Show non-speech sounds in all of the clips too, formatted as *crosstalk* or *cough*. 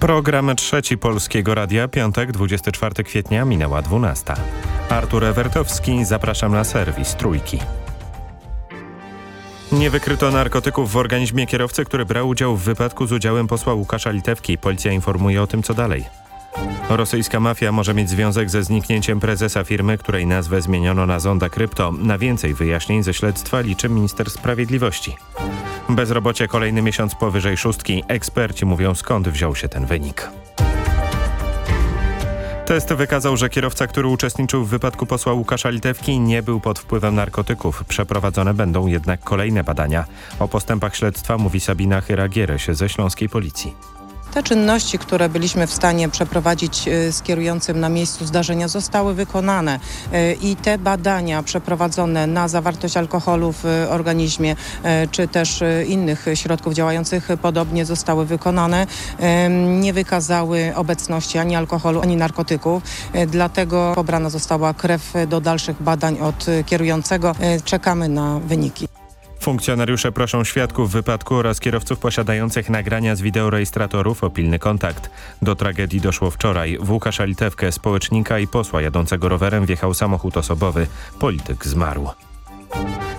Program trzeci Polskiego Radia, piątek, 24 kwietnia, minęła 12. Artur Ewertowski, zapraszam na serwis Trójki. Nie wykryto narkotyków w organizmie kierowcy, który brał udział w wypadku z udziałem posła Łukasza Litewki. Policja informuje o tym, co dalej. Rosyjska mafia może mieć związek ze zniknięciem prezesa firmy, której nazwę zmieniono na Zonda Krypto. Na więcej wyjaśnień ze śledztwa liczy minister sprawiedliwości. Bezrobocie kolejny miesiąc powyżej szóstki. Eksperci mówią skąd wziął się ten wynik. Test wykazał, że kierowca, który uczestniczył w wypadku posła Łukasza Litewki nie był pod wpływem narkotyków. Przeprowadzone będą jednak kolejne badania. O postępach śledztwa mówi Sabina Hyragiereś ze Śląskiej Policji. Te czynności, które byliśmy w stanie przeprowadzić y, z kierującym na miejscu zdarzenia zostały wykonane y, i te badania przeprowadzone na zawartość alkoholu w organizmie y, czy też innych środków działających podobnie zostały wykonane. Nie wykazały obecności ani alkoholu, ani narkotyków, dlatego pobrana została krew do dalszych badań od kierującego. Czekamy na wyniki. Funkcjonariusze proszą świadków wypadku oraz kierowców posiadających nagrania z wideorejestratorów o pilny kontakt. Do tragedii doszło wczoraj. W Łukasza Litewkę, społecznika i posła jadącego rowerem wjechał samochód osobowy. Polityk zmarł.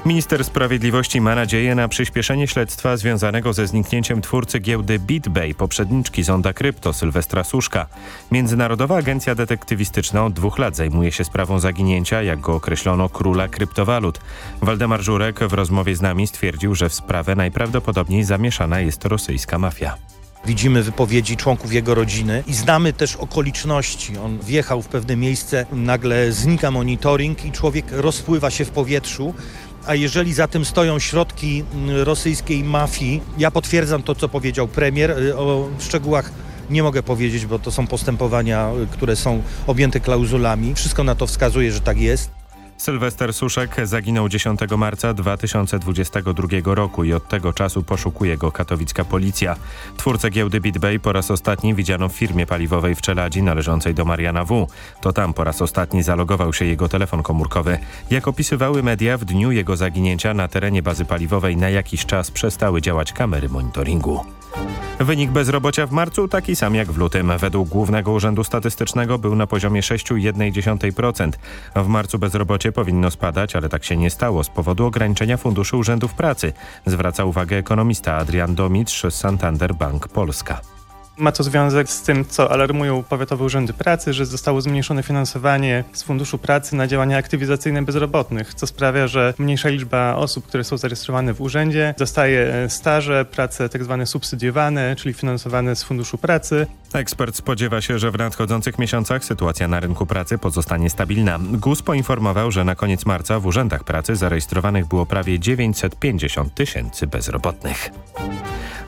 Minister Sprawiedliwości ma nadzieję na przyspieszenie śledztwa związanego ze zniknięciem twórcy giełdy BitBay, poprzedniczki Zonda Krypto Sylwestra Suszka. Międzynarodowa Agencja Detektywistyczna od dwóch lat zajmuje się sprawą zaginięcia, jak go określono, króla kryptowalut. Waldemar Żurek w rozmowie z nami stwierdził, że w sprawę najprawdopodobniej zamieszana jest rosyjska mafia. Widzimy wypowiedzi członków jego rodziny i znamy też okoliczności. On wjechał w pewne miejsce, nagle znika monitoring i człowiek rozpływa się w powietrzu a jeżeli za tym stoją środki mm, rosyjskiej mafii, ja potwierdzam to, co powiedział premier. Y, o szczegółach nie mogę powiedzieć, bo to są postępowania, y, które są objęte klauzulami. Wszystko na to wskazuje, że tak jest. Sylwester Suszek zaginął 10 marca 2022 roku i od tego czasu poszukuje go katowicka policja. Twórcę giełdy BitBay po raz ostatni widziano w firmie paliwowej w Czeladzi należącej do Mariana W. To tam po raz ostatni zalogował się jego telefon komórkowy. Jak opisywały media, w dniu jego zaginięcia na terenie bazy paliwowej na jakiś czas przestały działać kamery monitoringu. Wynik bezrobocia w marcu taki sam jak w lutym. Według Głównego Urzędu Statystycznego był na poziomie 6,1%. W marcu bezrobocie powinno spadać, ale tak się nie stało z powodu ograniczenia funduszy urzędów pracy. Zwraca uwagę ekonomista Adrian Domitrz z Santander Bank Polska. Ma to związek z tym, co alarmują powiatowe urzędy pracy, że zostało zmniejszone finansowanie z Funduszu Pracy na działania aktywizacyjne bezrobotnych, co sprawia, że mniejsza liczba osób, które są zarejestrowane w urzędzie, dostaje staże, prace tak zwane subsydiowane, czyli finansowane z Funduszu Pracy. Ekspert spodziewa się, że w nadchodzących miesiącach sytuacja na rynku pracy pozostanie stabilna. GUS poinformował, że na koniec marca w urzędach pracy zarejestrowanych było prawie 950 tysięcy bezrobotnych.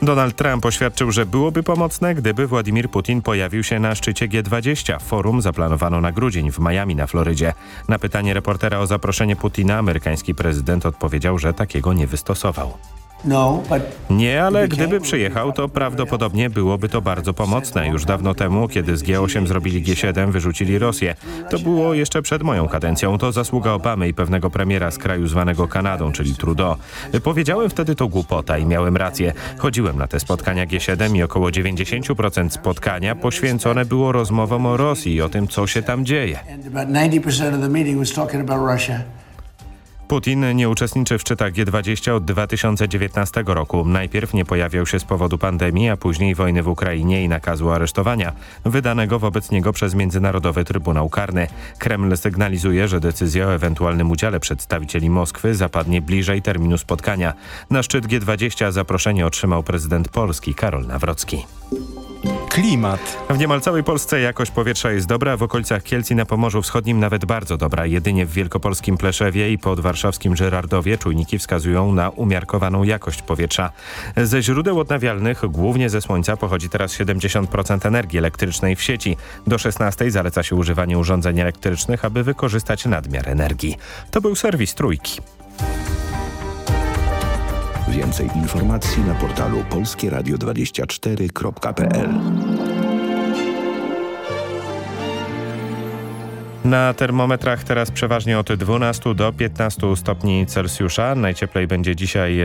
Donald Trump oświadczył, że byłoby pomocne, gdyby Władimir Putin pojawił się na szczycie G20. Forum zaplanowano na grudzień w Miami na Florydzie. Na pytanie reportera o zaproszenie Putina amerykański prezydent odpowiedział, że takiego nie wystosował. No, Nie, ale gdyby przyjechał, to prawdopodobnie byłoby to bardzo pomocne. Już dawno temu, kiedy z G8 zrobili G7, wyrzucili Rosję. To było jeszcze przed moją kadencją. To zasługa Obamy i pewnego premiera z kraju zwanego Kanadą, czyli Trudeau. Powiedziałem wtedy to głupota i miałem rację. Chodziłem na te spotkania G7 i około 90% spotkania poświęcone było rozmowom o Rosji i o tym, co się tam dzieje. Putin nie uczestniczy w szczytach G20 od 2019 roku. Najpierw nie pojawiał się z powodu pandemii, a później wojny w Ukrainie i nakazu aresztowania, wydanego wobec niego przez Międzynarodowy Trybunał Karny. Kreml sygnalizuje, że decyzja o ewentualnym udziale przedstawicieli Moskwy zapadnie bliżej terminu spotkania. Na szczyt G20 zaproszenie otrzymał prezydent Polski Karol Nawrocki. Klimat. W niemal całej Polsce jakość powietrza jest dobra, w okolicach Kielc i na Pomorzu Wschodnim nawet bardzo dobra. Jedynie w wielkopolskim Pleszewie i pod warszawskim Żyrardowie czujniki wskazują na umiarkowaną jakość powietrza. Ze źródeł odnawialnych, głównie ze słońca, pochodzi teraz 70% energii elektrycznej w sieci. Do 16 zaleca się używanie urządzeń elektrycznych, aby wykorzystać nadmiar energii. To był serwis Trójki. Więcej informacji na portalu polskieradio24.pl Na termometrach teraz przeważnie od 12 do 15 stopni Celsjusza. Najcieplej będzie dzisiaj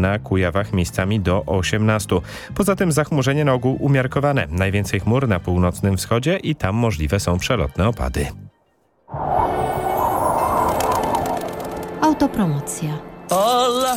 na Kujawach miejscami do 18. Poza tym zachmurzenie na ogół umiarkowane. Najwięcej chmur na północnym wschodzie i tam możliwe są przelotne opady. Autopromocja. Ola,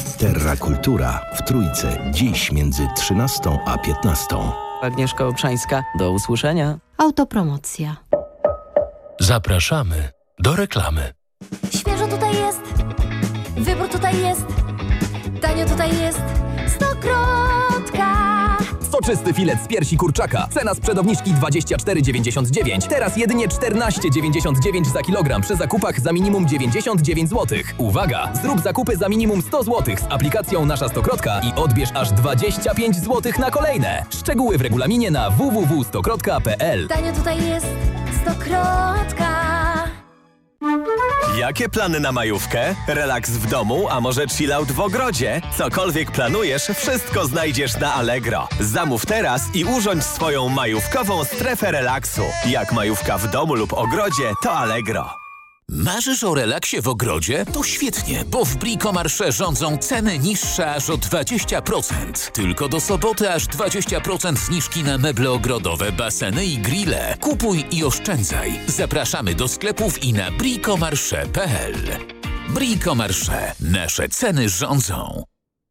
Terra Kultura w Trójce. Dziś między 13 a 15. Agnieszka Obszańska, do usłyszenia. Autopromocja. Zapraszamy do reklamy. Świeżo tutaj jest, wybór tutaj jest, tanio tutaj jest, stokrotka. Soczysty filet z piersi kurczaka. Cena sprzed obniżki 24,99. Teraz jedynie 14,99 za kilogram przy zakupach za minimum 99 zł. Uwaga! Zrób zakupy za minimum 100 zł z aplikacją Nasza Stokrotka i odbierz aż 25 zł na kolejne. Szczegóły w regulaminie na www.stokrotka.pl Tanio tutaj jest, stokrotka. Jakie plany na majówkę? Relaks w domu, a może chillout w ogrodzie? Cokolwiek planujesz, wszystko znajdziesz na Allegro. Zamów teraz i urządź swoją majówkową strefę relaksu. Jak majówka w domu lub ogrodzie, to Allegro. Marzysz o relaksie w ogrodzie? To świetnie, bo w Bricomarsze rządzą ceny niższe aż o 20%. Tylko do soboty aż 20% zniżki na meble ogrodowe, baseny i grille. Kupuj i oszczędzaj. Zapraszamy do sklepów i na bricomarsze.pl. Bricomarsze. Nasze ceny rządzą.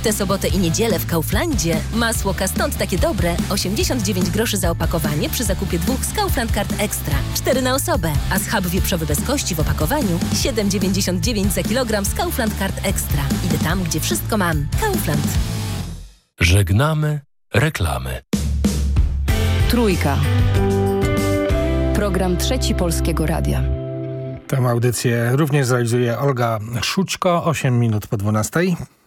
W tę sobotę i niedzielę w Kauflandzie masło Stąd takie dobre 89 groszy za opakowanie przy zakupie dwóch z Kaufland Card Extra. 4 na osobę, a schab wieprzowy bez kości w opakowaniu 7,99 za kilogram z Kaufland Card Extra. Idę tam, gdzie wszystko mam. Kaufland. Żegnamy reklamy. Trójka. Program Trzeci Polskiego Radia. Tę audycję również zrealizuje Olga Szućko, 8 minut po 12.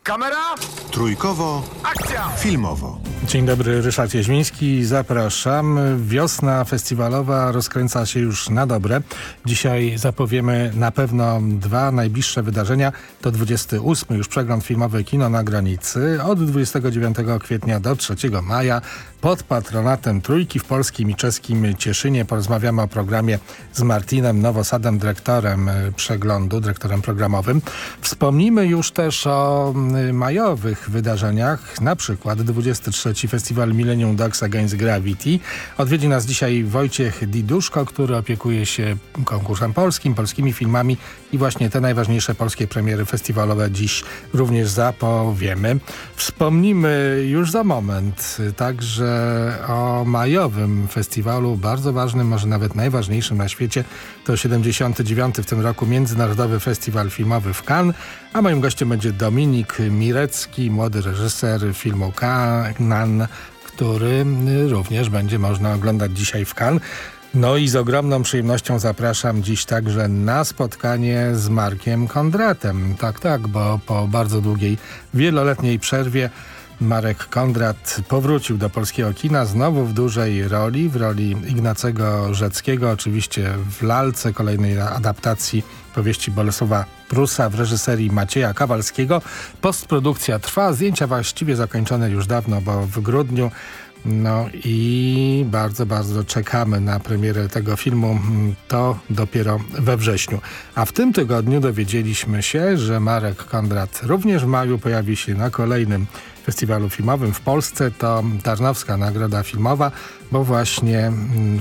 Kamera! Trójkowo. Akcja! Filmowo. Dzień dobry, Ryszard Jeźmiński. Zapraszam. Wiosna festiwalowa rozkręca się już na dobre. Dzisiaj zapowiemy na pewno dwa najbliższe wydarzenia. To 28 już przegląd filmowy Kino na granicy od 29 kwietnia do 3 maja pod patronatem Trójki w polskim i czeskim Cieszynie. Porozmawiamy o programie z Martinem Nowosadem, dyrektorem przeglądu, dyrektorem programowym. Wspomnimy już też o majowych wydarzeniach, na przykład 23 Festiwal Millennium Dogs Against Gravity. Odwiedzi nas dzisiaj Wojciech Diduszko, który opiekuje się konkursem polskim, polskimi filmami i właśnie te najważniejsze polskie premiery festiwalowe dziś również zapowiemy. Wspomnimy już za moment także o majowym festiwalu, bardzo ważnym, może nawet najważniejszym na świecie. To 79 w tym roku Międzynarodowy Festiwal Filmowy w Cannes, a moim gościem będzie Dominik Mirecki, młody reżyser filmu Kanan, który również będzie można oglądać dzisiaj w Cannes. No i z ogromną przyjemnością zapraszam dziś także na spotkanie z Markiem Kondratem. Tak, tak, bo po bardzo długiej, wieloletniej przerwie Marek Kondrat powrócił do polskiego kina znowu w dużej roli, w roli Ignacego Rzeckiego, oczywiście w lalce kolejnej adaptacji powieści Bolesława Prusa w reżyserii Macieja Kawalskiego. Postprodukcja trwa, zdjęcia właściwie zakończone już dawno, bo w grudniu no i bardzo, bardzo czekamy na premierę tego filmu. To dopiero we wrześniu. A w tym tygodniu dowiedzieliśmy się, że Marek Kondrat również w maju pojawi się na kolejnym festiwalu filmowym w Polsce. To Tarnowska Nagroda Filmowa, bo właśnie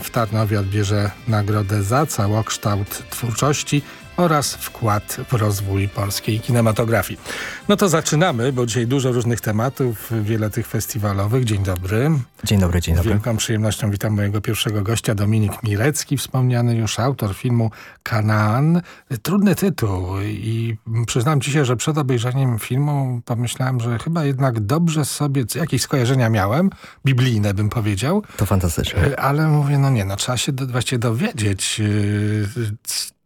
w Tarnowie odbierze nagrodę za całokształt twórczości oraz wkład w rozwój polskiej kinematografii. No to zaczynamy, bo dzisiaj dużo różnych tematów, wiele tych festiwalowych. Dzień dobry. Dzień dobry, dzień dobry. Z wielką przyjemnością witam mojego pierwszego gościa, Dominik Mirecki, wspomniany już autor filmu Kanaan. Trudny tytuł i przyznam ci się, że przed obejrzeniem filmu pomyślałem, że chyba jednak dobrze sobie, jakieś skojarzenia miałem, biblijne bym powiedział. To fantastyczne. Ale mówię, no nie, no trzeba się do, właściwie dowiedzieć, yy,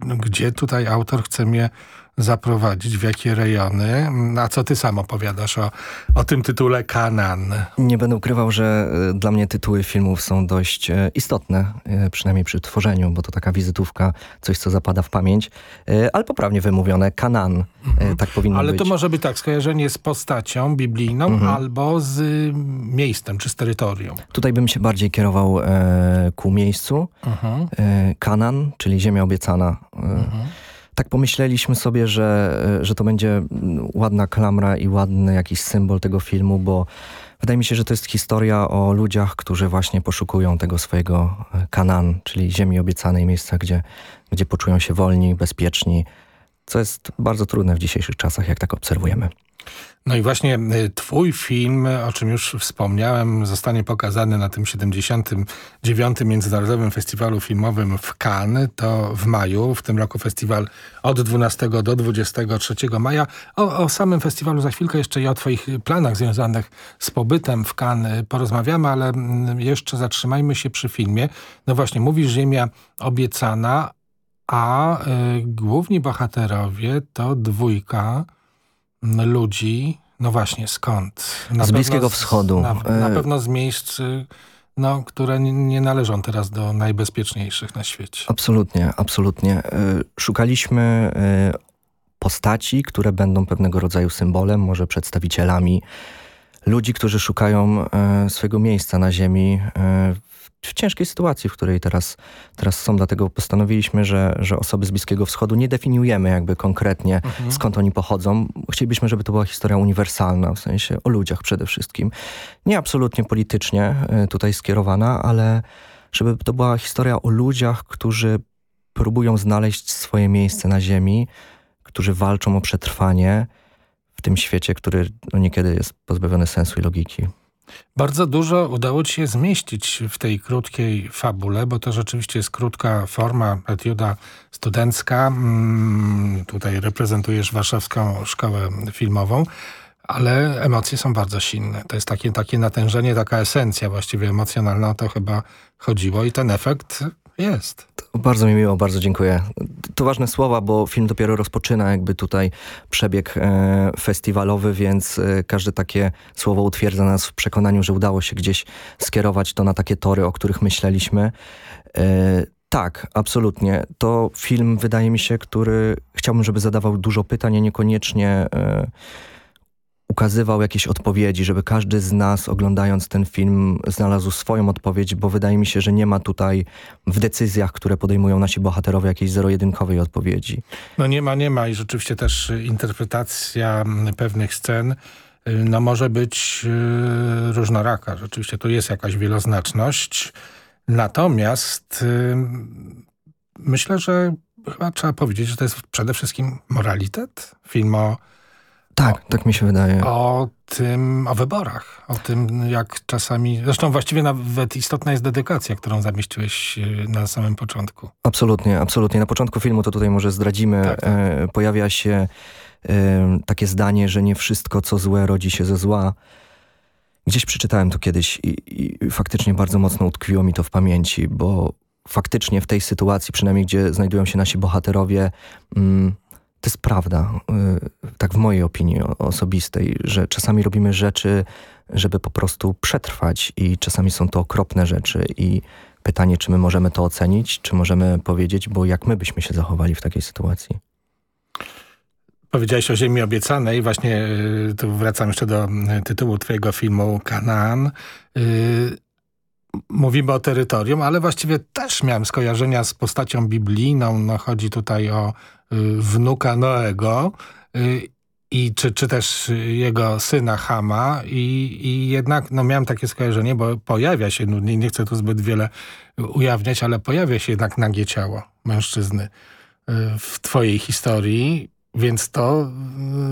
gdzie tutaj autor chce mnie zaprowadzić, w jakie rejony. A co ty sam opowiadasz o, o tym tytule Kanan? Nie będę ukrywał, że e, dla mnie tytuły filmów są dość e, istotne, e, przynajmniej przy tworzeniu, bo to taka wizytówka, coś co zapada w pamięć, ale poprawnie wymówione, Kanan, mhm. tak powinno ale być. Ale to może być tak, skojarzenie z postacią biblijną mhm. albo z miejscem, czy z terytorium. Tutaj bym się bardziej kierował e, ku miejscu. Mhm. E, Kanan, czyli ziemia obiecana. E, mhm tak pomyśleliśmy sobie, że, że to będzie ładna klamra i ładny jakiś symbol tego filmu, bo wydaje mi się, że to jest historia o ludziach, którzy właśnie poszukują tego swojego e, kanan, czyli ziemi obiecanej, miejsca, gdzie, gdzie poczują się wolni, bezpieczni, co jest bardzo trudne w dzisiejszych czasach, jak tak obserwujemy. No i właśnie y, twój film, o czym już wspomniałem, zostanie pokazany na tym 79. Międzynarodowym Festiwalu Filmowym w Cannes. To w maju. W tym roku festiwal od 12 do 23 maja. O, o samym festiwalu za chwilkę jeszcze i o twoich planach związanych z pobytem w Cannes porozmawiamy, ale mm, jeszcze zatrzymajmy się przy filmie. No właśnie, mówisz Ziemia obiecana, a y, główni bohaterowie to dwójka ludzi, no właśnie skąd? Na z Bliskiego Wschodu. Na, na, e, pewno z miejsc, no, które nie należą teraz do najbezpieczniejszych na świecie. Absolutnie, absolutnie. E, szukaliśmy e, postaci, które będą pewnego rodzaju symbolem, może przedstawicielami ludzi, którzy szukają swojego miejsca na ziemi w ciężkiej sytuacji, w której teraz, teraz są. Dlatego postanowiliśmy, że, że osoby z Bliskiego Wschodu nie definiujemy jakby konkretnie, mhm. skąd oni pochodzą. Chcielibyśmy, żeby to była historia uniwersalna, w sensie o ludziach przede wszystkim. Nie absolutnie politycznie y, tutaj skierowana, ale żeby to była historia o ludziach, którzy próbują znaleźć swoje miejsce na ziemi, którzy walczą o przetrwanie w tym świecie, który no, niekiedy jest pozbawiony sensu i logiki. Bardzo dużo udało ci się zmieścić w tej krótkiej fabule, bo to rzeczywiście jest krótka forma, etiuda studencka. Mm, tutaj reprezentujesz Warszawską Szkołę Filmową, ale emocje są bardzo silne. To jest takie, takie natężenie, taka esencja właściwie emocjonalna, o to chyba chodziło i ten efekt jest. To bardzo mi miło, bardzo dziękuję. To ważne słowa, bo film dopiero rozpoczyna jakby tutaj przebieg e, festiwalowy, więc e, każde takie słowo utwierdza nas w przekonaniu, że udało się gdzieś skierować to na takie tory, o których myśleliśmy. E, tak, absolutnie. To film, wydaje mi się, który chciałbym, żeby zadawał dużo pytań, a niekoniecznie e, ukazywał jakieś odpowiedzi, żeby każdy z nas oglądając ten film znalazł swoją odpowiedź, bo wydaje mi się, że nie ma tutaj w decyzjach, które podejmują nasi bohaterowie jakiejś zero-jedynkowej odpowiedzi. No nie ma, nie ma i rzeczywiście też interpretacja pewnych scen y, no może być y, różnoraka. Rzeczywiście tu jest jakaś wieloznaczność. Natomiast y, myślę, że chyba trzeba powiedzieć, że to jest przede wszystkim moralitet. Film o tak, tak mi się wydaje. O tym, o wyborach, o tym jak czasami, zresztą właściwie nawet istotna jest dedykacja, którą zamieściłeś e, na samym początku. Absolutnie, absolutnie. Na początku filmu to tutaj może zdradzimy, tak, tak. E, pojawia się e, takie zdanie, że nie wszystko co złe rodzi się ze zła. Gdzieś przeczytałem to kiedyś i, i faktycznie bardzo mocno utkwiło mi to w pamięci, bo faktycznie w tej sytuacji, przynajmniej gdzie znajdują się nasi bohaterowie, mm, to jest prawda, y, tak w mojej opinii osobistej, że czasami robimy rzeczy, żeby po prostu przetrwać i czasami są to okropne rzeczy i pytanie, czy my możemy to ocenić, czy możemy powiedzieć, bo jak my byśmy się zachowali w takiej sytuacji. Powiedziałeś o ziemi obiecanej, właśnie y, tu wracam jeszcze do y, tytułu twojego filmu Kanaan. Mówimy o terytorium, ale właściwie też miałem skojarzenia z postacią biblijną. No, chodzi tutaj o wnuka Noego y, i czy, czy też jego syna Hama. I, i jednak no miałem takie skojarzenie, bo pojawia się, no nie, nie chcę tu zbyt wiele ujawniać, ale pojawia się jednak nagie ciało mężczyzny y, w twojej historii więc to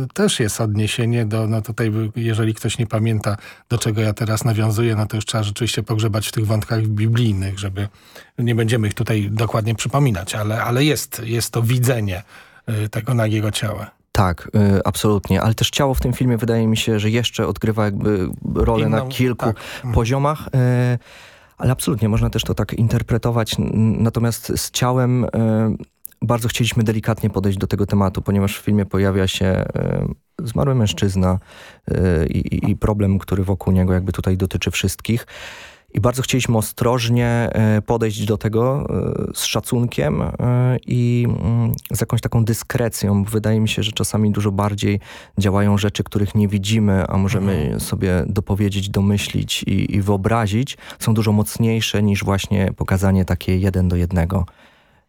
y, też jest odniesienie do, no tutaj jeżeli ktoś nie pamięta, do czego ja teraz nawiązuję, no to już trzeba rzeczywiście pogrzebać w tych wątkach biblijnych, żeby nie będziemy ich tutaj dokładnie przypominać, ale, ale jest, jest to widzenie y, tego nagiego ciała. Tak, y, absolutnie, ale też ciało w tym filmie wydaje mi się, że jeszcze odgrywa jakby rolę Inną, na kilku tak. Mhm. poziomach, ale absolutnie można też to tak interpretować, natomiast z ciałem bardzo chcieliśmy delikatnie podejść do tego tematu, ponieważ w filmie pojawia się e, zmarły mężczyzna e, i, i problem, który wokół niego jakby tutaj dotyczy wszystkich. I bardzo chcieliśmy ostrożnie e, podejść do tego z szacunkiem i mm, z jakąś taką dyskrecją. Wydaje mi się, że czasami dużo bardziej działają rzeczy, których nie widzimy, a możemy mhm. sobie dopowiedzieć, domyślić i, i wyobrazić. Są dużo mocniejsze niż właśnie pokazanie takie jeden do jednego.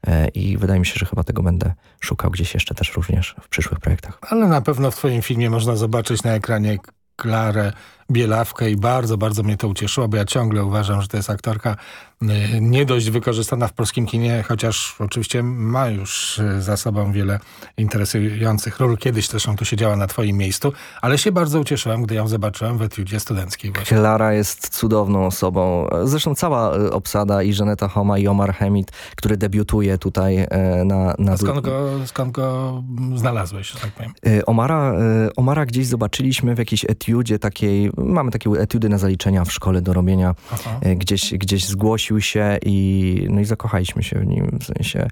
E, i wydaje mi się, że chyba tego będę szukał gdzieś jeszcze też również w przyszłych projektach. Ale na pewno w twoim filmie można zobaczyć na ekranie Klarę Bielawkę i bardzo, bardzo mnie to ucieszyło, bo ja ciągle uważam, że to jest aktorka y, nie dość wykorzystana w polskim kinie, chociaż oczywiście ma już y, za sobą wiele interesujących ról. Kiedyś zresztą tu siedziała na twoim miejscu, ale się bardzo ucieszyłem, gdy ją zobaczyłem w etiudzie studenckiej. Właśnie. Klara jest cudowną osobą. Zresztą cała y, obsada i Żaneta Homa i Omar Hemid, który debiutuje tutaj na... na... A skąd go, skąd go znalazłeś, że tak powiem? Omara, Omara gdzieś zobaczyliśmy w jakiejś etiudzie takiej mamy takie etiudy na zaliczenia w szkole do robienia. Gdzieś, gdzieś zgłosił się i, no i zakochaliśmy się w nim. W sensie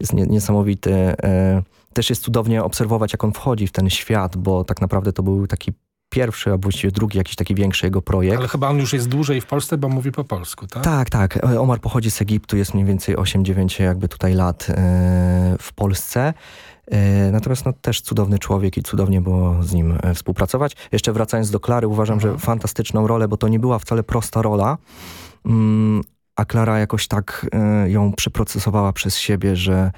jest nie, niesamowity. E, też jest cudownie obserwować, jak on wchodzi w ten świat, bo tak naprawdę to był taki pierwszy, a właściwie drugi jakiś taki większy jego projekt. Ale chyba on już jest dłużej w Polsce, bo mówi po polsku, tak? Tak, tak. E, Omar pochodzi z Egiptu, jest mniej więcej 8-9 jakby tutaj lat e, w Polsce. E, natomiast no, też cudowny człowiek i cudownie było z nim współpracować. Jeszcze wracając do Klary, uważam, że fantastyczną rolę, bo to nie była wcale prosta rola, mm, a Klara jakoś tak ją przeprocesowała przez siebie, że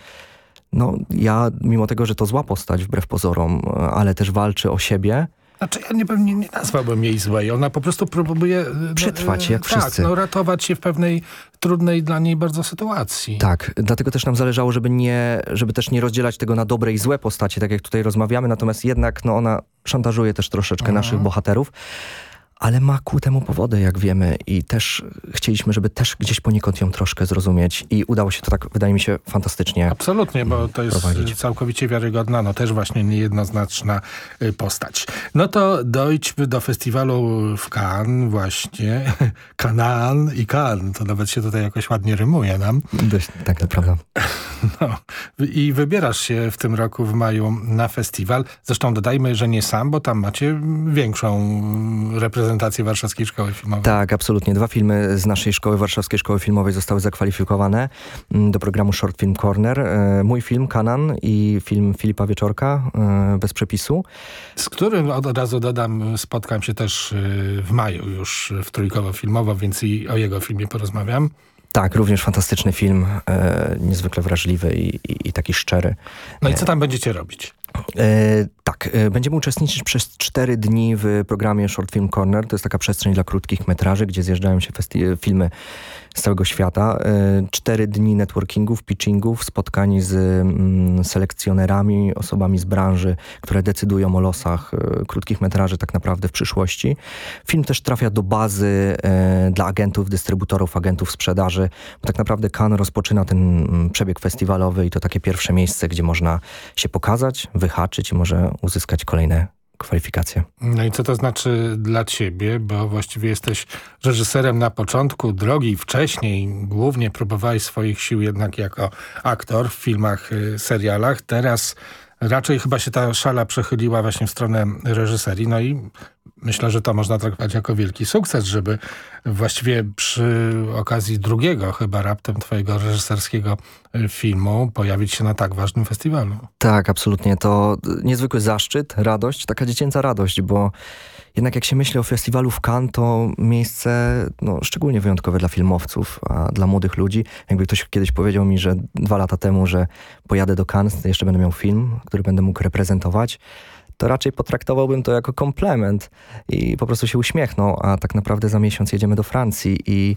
no, ja, mimo tego, że to zła postać wbrew pozorom, ale też walczy o siebie, znaczy ja nie, nie, nie nazwałbym jej złej. Ona po prostu próbuje... No, Przetrwać, jak tak, wszyscy. no ratować się w pewnej trudnej dla niej bardzo sytuacji. Tak, dlatego też nam zależało, żeby, nie, żeby też nie rozdzielać tego na dobre i złe postacie, tak jak tutaj rozmawiamy, natomiast jednak no, ona szantażuje też troszeczkę mhm. naszych bohaterów ale ma ku temu powody, jak wiemy i też chcieliśmy, żeby też gdzieś poniekąd ją troszkę zrozumieć i udało się to tak, wydaje mi się, fantastycznie Absolutnie, bo to jest prowadzić. całkowicie wiarygodna, no też właśnie niejednoznaczna y, postać. No to dojdźmy do festiwalu w Cannes właśnie, *laughs* Kanaan i Cannes, to nawet się tutaj jakoś ładnie rymuje nam. Dość, tak, naprawdę. *laughs* No, I wybierasz się w tym roku w maju na festiwal. Zresztą dodajmy, że nie sam, bo tam macie większą reprezentację prezentację Warszawskiej Szkoły Filmowej. Tak, absolutnie. Dwa filmy z naszej szkoły, Warszawskiej Szkoły Filmowej zostały zakwalifikowane mm, do programu Short Film Corner. E, mój film Kanan i film Filipa Wieczorka e, bez przepisu. Z którym od razu dodam, spotkam się też e, w maju już w Trójkowo Filmowo, więc i o jego filmie porozmawiam. Tak, również fantastyczny film, e, niezwykle wrażliwy i, i, i, taki szczery. No i co tam będziecie robić? E, tak, e, będziemy uczestniczyć przez cztery dni w programie Short Film Corner. To jest taka przestrzeń dla krótkich metraży, gdzie zjeżdżają się filmy z całego świata. E, cztery dni networkingów, pitchingów, spotkań z mm, selekcjonerami, osobami z branży, które decydują o losach e, krótkich metraży tak naprawdę w przyszłości. Film też trafia do bazy e, dla agentów, dystrybutorów, agentów sprzedaży. Bo tak naprawdę Cannes rozpoczyna ten mm, przebieg festiwalowy i to takie pierwsze miejsce, gdzie można się pokazać, wyhaczyć i może uzyskać kolejne kwalifikacje. No i co to znaczy dla ciebie, bo właściwie jesteś reżyserem na początku drogi, wcześniej głównie próbowałeś swoich sił jednak jako aktor w filmach, y, serialach, teraz raczej chyba się ta szala przechyliła właśnie w stronę reżyserii. No i myślę, że to można traktować jako wielki sukces, żeby właściwie przy okazji drugiego chyba raptem twojego reżyserskiego y, filmu pojawić się na tak ważnym festiwalu. Tak, absolutnie. To niezwykły zaszczyt, radość, taka dziecięca radość, bo jednak jak się myśli o festiwalu w Cannes, to miejsce no, szczególnie wyjątkowe dla filmowców, a dla młodych ludzi. Jakby ktoś kiedyś powiedział mi, że dwa lata temu, że pojadę do Cannes, jeszcze będę miał film, który będę mógł reprezentować, to raczej potraktowałbym to jako komplement i po prostu się uśmiechnął, a tak naprawdę za miesiąc jedziemy do Francji i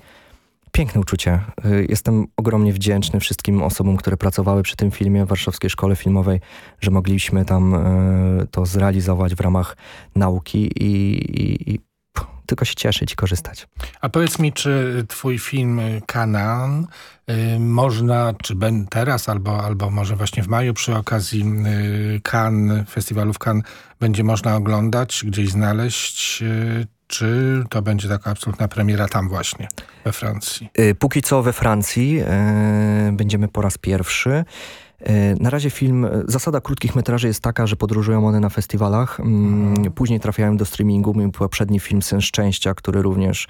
piękne uczucie. Y, jestem ogromnie wdzięczny wszystkim osobom, które pracowały przy tym filmie w Warszawskiej Szkole Filmowej, że mogliśmy tam y, to zrealizować w ramach nauki i, i tylko się cieszyć i korzystać. A powiedz mi, czy twój film Kanan y, można, czy ben teraz, albo, albo może właśnie w maju przy okazji y, Cannes, festiwalu w Cannes, będzie można oglądać, gdzieś znaleźć, y, czy to będzie taka absolutna premiera tam właśnie, we Francji? Y, póki co we Francji y, będziemy po raz pierwszy. E, na razie film, e, zasada krótkich metraży jest taka, że podróżują one na festiwalach, mm, później trafiają do streamingu. Mój poprzedni film Syn Szczęścia, który również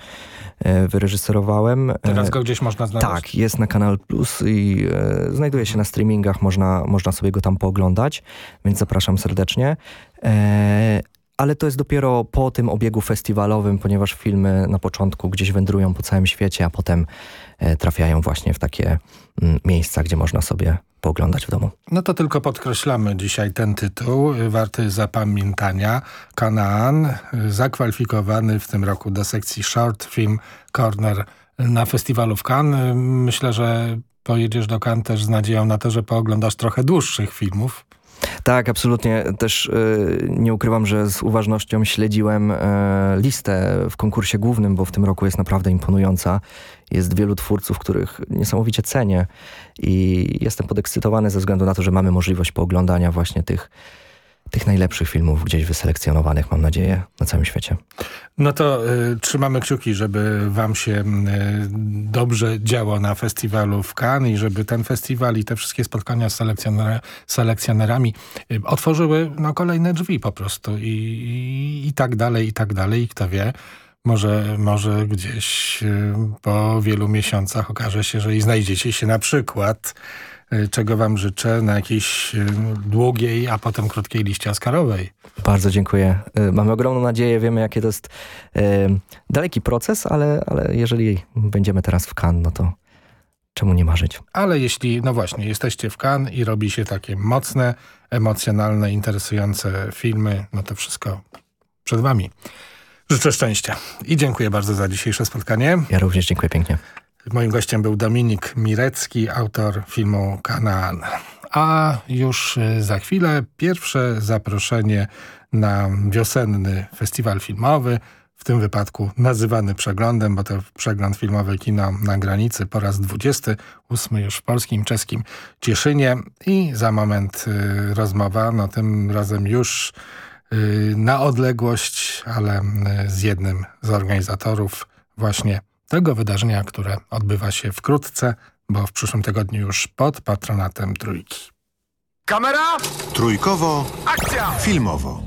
e, wyreżyserowałem. Teraz go gdzieś można znaleźć? Tak, jest na Kanal Plus i znajduje się na streamingach, można, można sobie go tam pooglądać, więc zapraszam serdecznie ale to jest dopiero po tym obiegu festiwalowym, ponieważ filmy na początku gdzieś wędrują po całym świecie, a potem e, trafiają właśnie w takie mm, miejsca, gdzie można sobie pooglądać w domu. No to tylko podkreślamy dzisiaj ten tytuł, warty zapamiętania. Kanaan, zakwalifikowany w tym roku do sekcji Short Film Corner na festiwalu w Cannes. Myślę, że pojedziesz do Cannes też z nadzieją na to, że pooglądasz trochę dłuższych filmów. Tak, absolutnie. Też y, nie ukrywam, że z uważnością śledziłem y, listę w konkursie głównym, bo w tym roku jest naprawdę imponująca. Jest wielu twórców, których niesamowicie cenię i jestem podekscytowany ze względu na to, że mamy możliwość pooglądania właśnie tych tych najlepszych filmów gdzieś wyselekcjonowanych, mam nadzieję, na całym świecie. No to y, trzymamy kciuki, żeby wam się y, dobrze działo na festiwalu w Cannes i żeby ten festiwal i te wszystkie spotkania z selekcjoner selekcjonerami y, otworzyły no, kolejne drzwi po prostu I, i, i tak dalej, i tak dalej. I kto wie, może, może gdzieś y, po wielu miesiącach okaże się, że i znajdziecie się na przykład czego wam życzę na jakiejś y, długiej, a potem krótkiej liście Oscarowej. Bardzo dziękuję. Y, mamy ogromną nadzieję, wiemy jaki to jest daleki proces, ale, ale jeżeli będziemy teraz w Cannes, no to czemu nie marzyć? Ale jeśli, no właśnie, jesteście w Cannes i robi się takie mocne, emocjonalne, interesujące filmy, no to wszystko przed wami. Życzę szczęścia i dziękuję bardzo za dzisiejsze spotkanie. Ja również dziękuję pięknie. Moim gościem był Dominik Mirecki, autor filmu Kanaan. A już y, za chwilę pierwsze zaproszenie na wiosenny festiwal filmowy, w tym wypadku nazywany przeglądem, bo to przegląd filmowy Kino na granicy po raz 28 już w polskim, czeskim Cieszynie i za moment y, rozmowa, no tym razem już y, na odległość, ale y, z jednym z organizatorów właśnie tego wydarzenia, które odbywa się wkrótce, bo w przyszłym tygodniu już pod patronatem Trójki. Kamera! Trójkowo. Akcja! Filmowo.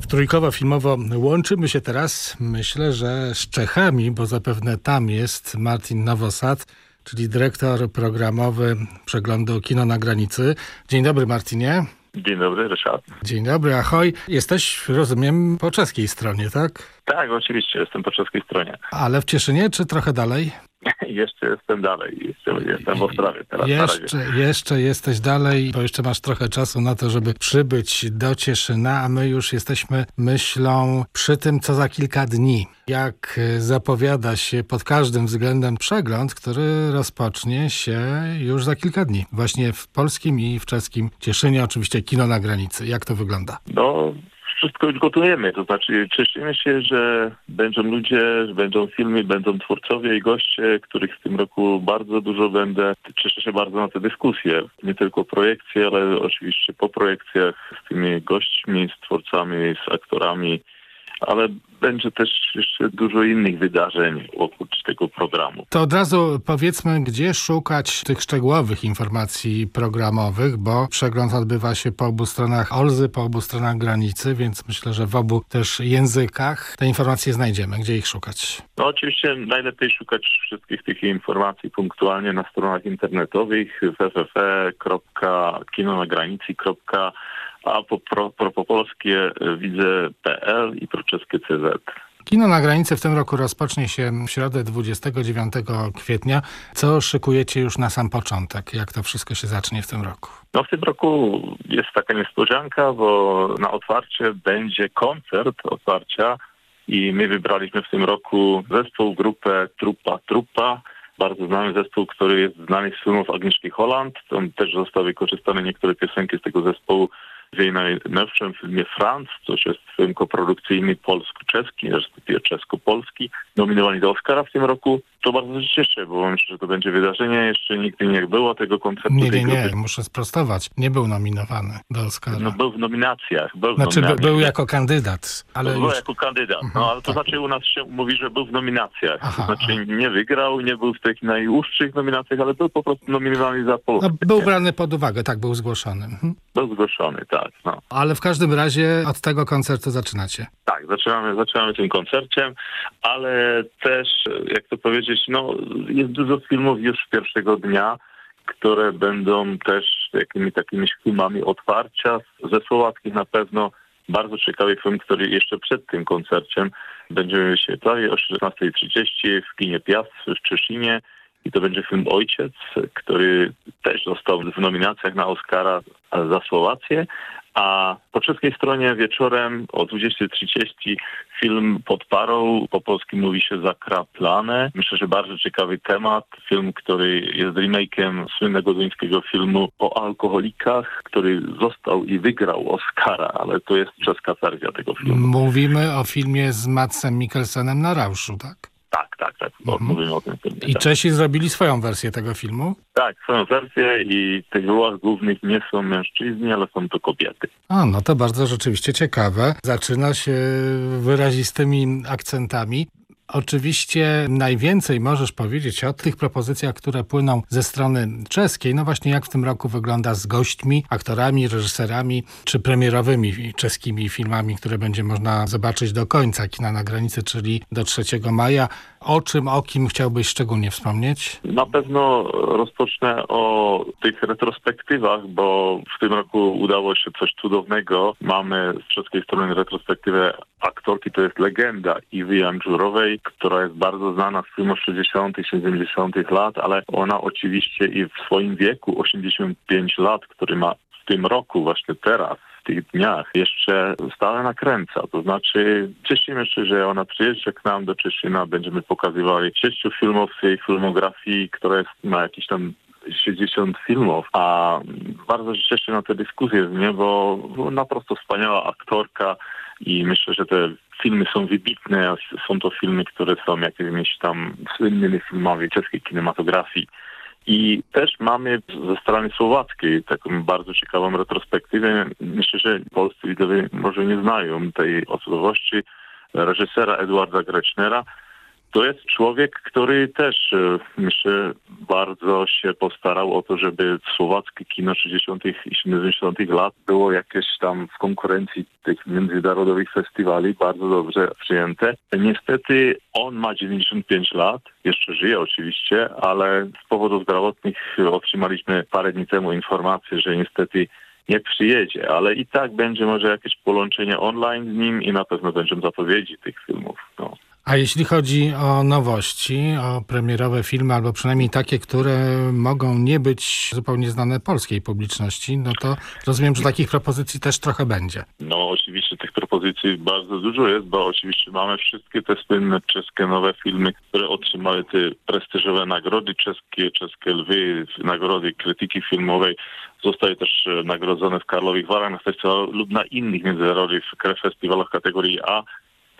W Trójkowo-filmowo łączymy się teraz, myślę, że z Czechami, bo zapewne tam jest Martin Nowosad, czyli dyrektor programowy przeglądu Kino na granicy. Dzień dobry Martinie. Dzień dobry, Ryszard. Dzień dobry, ahoj. Jesteś, rozumiem, po czeskiej stronie, tak? Tak, oczywiście, jestem po czeskiej stronie. Ale w Cieszynie, czy trochę dalej? *laughs* jeszcze jestem dalej, jeszcze jestem w Ostrawie teraz jeszcze, jeszcze jesteś dalej, bo jeszcze masz trochę czasu na to, żeby przybyć do Cieszyna, a my już jesteśmy myślą przy tym, co za kilka dni. Jak zapowiada się pod każdym względem przegląd, który rozpocznie się już za kilka dni. Właśnie w polskim i w czeskim Cieszynie, oczywiście kino na granicy. Jak to wygląda? No, wszystko już gotujemy. To znaczy cieszymy się, że będą ludzie, że będą filmy, będą twórcowie i goście, których w tym roku bardzo dużo będę. Cieszę się bardzo na te dyskusje. Nie tylko projekcje, ale oczywiście po projekcjach z tymi gośćmi, z twórcami, z aktorami ale będzie też jeszcze dużo innych wydarzeń oprócz tego programu. To od razu powiedzmy, gdzie szukać tych szczegółowych informacji programowych, bo przegląd odbywa się po obu stronach Olzy, po obu stronach granicy, więc myślę, że w obu też językach te informacje znajdziemy. Gdzie ich szukać? No oczywiście najlepiej szukać wszystkich tych informacji punktualnie na stronach internetowych www.kinonagranicy.pl a po, pro, pro, po polskie widzę PL i proczeskie CZ. Kino na granicy w tym roku rozpocznie się w środę 29 kwietnia. Co szykujecie już na sam początek? Jak to wszystko się zacznie w tym roku? No w tym roku jest taka niespodzianka, bo na otwarcie będzie koncert otwarcia i my wybraliśmy w tym roku zespół, grupę Trupa Trupa. Bardzo znany zespół, który jest znany z filmów Agnieszki Holland. Tam też zostały wykorzystane niektóre piosenki z tego zespołu w jej najnowszym filmie Franz, to jest film koprodukcyjny polsko-czeski, respektive czesko-polski, nominowani do Oscara w tym roku. To bardzo się cieszę, bo myślę, że to będzie wydarzenie. Jeszcze nigdy nie było tego koncertu. Nie, nie, nie, muszę sprostować. Nie był nominowany do Oscara. No był w nominacjach. Był znaczy w nominacjach. był jako kandydat. Ale był już... jako kandydat, no Mhm, ale to tak. znaczy u nas się mówi, że był w nominacjach. Aha, to znaczy nie wygrał, nie był w tych najuższych nominacjach, ale był po prostu nominowany za Polskę. No, był brany pod uwagę, tak, był zgłoszony. Mhm. Był zgłoszony, tak. No. Ale w każdym razie od tego koncertu zaczynacie. Tak, zaczynamy, zaczynamy tym koncerciem, ale też, jak to powiedzieć, no jest dużo filmów już pierwszego dnia, które będą też jakimi takimi filmami otwarcia. Ze słowackich na pewno bardzo ciekawy film, który jeszcze przed tym koncertem będziemy wyświetlali o 16.30 w kinie Piast w Czeszynie. I to będzie film Ojciec, który też został w nominacjach na Oscara za Słowację. A po czeskiej stronie wieczorem o 20.30 film pod parą, po polsku mówi się Zakraplane. Myślę, że bardzo ciekawy temat. Film, który jest remake'iem słynnego duńskiego filmu o alkoholikach, który został i wygrał Oscara, ale to jest czeska wersja tego filmu. Mówimy o filmie z Matsem Mikkelsenem na Rauszu, tak? Tak, tak, tak. Bo Mówimy o tym filmie. I tak. Czesi zrobili swoją wersję tego filmu? Tak, swoją wersję i tych rolach głównych nie są mężczyźni, ale są to kobiety. A, no to bardzo rzeczywiście ciekawe. Zaczyna się wyrazistymi akcentami. Oczywiście najwięcej możesz powiedzieć o tych propozycjach, które płyną ze strony czeskiej. No właśnie jak w tym roku wygląda z gośćmi, aktorami, reżyserami czy premierowymi czeskimi filmami, które będzie można zobaczyć do końca kina na granicy, czyli do 3 maja. O czym, o kim chciałbyś szczególnie wspomnieć? Na pewno rozpocznę o tych retrospektywach, bo w tym roku udało się coś cudownego. Mamy z czeskiej strony retrospektywę aktorki, to jest legenda Iwy Janżurowej, która jest bardzo znana z filmów 60 70 lat, ale ona oczywiście i w swoim wieku, 85 lat, który ma w tym roku, właśnie teraz, w tych dniach jeszcze stale nakręca. To znaczy cieszymy się, że ona przyjeżdża k nam do Czeszyna, będziemy pokazywali sześciu filmów z jej filmografii, która jest na jakiś tam 60 filmów, a bardzo się cieszę na tę dyskusję z nią, bo bo naprosto wspaniała aktorka i myślę, że te filmy są wybitne, są to filmy, które są jakimiś tam słynnymi filmami czeskiej kinematografii. I też mamy ze strony słowackiej taką bardzo ciekawą retrospektywę. Myślę, że polscy widzowie może nie znają tej osobowości reżysera Edwarda Grecznera. To jest człowiek, który też, e, myślę, bardzo się postarał o to, żeby słowackie kino 60. i 70. lat było jakieś tam w konkurencji tych międzynarodowych festiwali bardzo dobrze przyjęte. Niestety on ma 95 lat, jeszcze żyje oczywiście, ale z powodów zdrowotnych otrzymaliśmy parę dni temu informację, że niestety nie przyjedzie, ale i tak będzie może jakieś połączenie online z nim i na pewno będą zapowiedzi tych filmów. No. A jeśli chodzi o nowości, o premierowe filmy, albo przynajmniej takie, które mogą nie być zupełnie znane polskiej publiczności, no to rozumiem, że takich propozycji też trochę będzie. No oczywiście tych propozycji bardzo dużo jest, bo oczywiście mamy wszystkie te słynne czeskie nowe filmy, które otrzymały te prestiżowe nagrody czeskie, czeskie lwy, nagrody krytyki filmowej. Zostały też e, nagrodzone w Karlových Varach na festiwalu lub na innych międzynarodowych festiwalach kategorii A.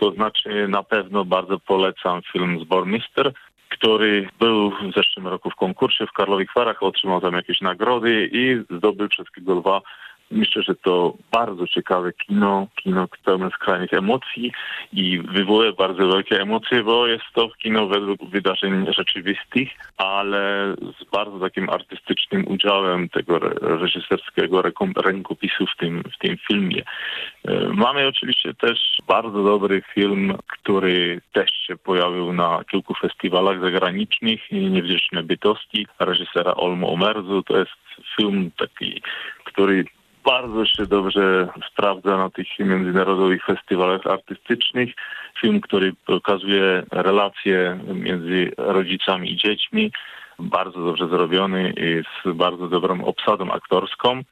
To znaczy na pewno bardzo polecam film Zbormister, który był w zeszłym roku w konkursie w Karlových Varach, otrzymał tam jakieś nagrody i zdobył czeskiego lwa Myślę, że to bardzo ciekawe kino, kino pełne skrajnych emocji i wywołuje bardzo wielkie emocje, bo jest to kino według wydarzeń rzeczywistych, ale z bardzo takim artystycznym udziałem tego reżyserskiego rękopisu w tym, w tym filmie. E, mamy oczywiście też bardzo dobry film, który też się pojawił na kilku festiwalach zagranicznych, Niewdzięczne bytostki reżysera Olmo Omerzu. To jest film taki, który bardzo się dobrze sprawdza na tych międzynarodowych festiwalach artystycznych. Film, który pokazuje relacje między rodzicami i dziećmi. Bardzo dobrze zrobiony i z bardzo dobrą obsadą aktorską.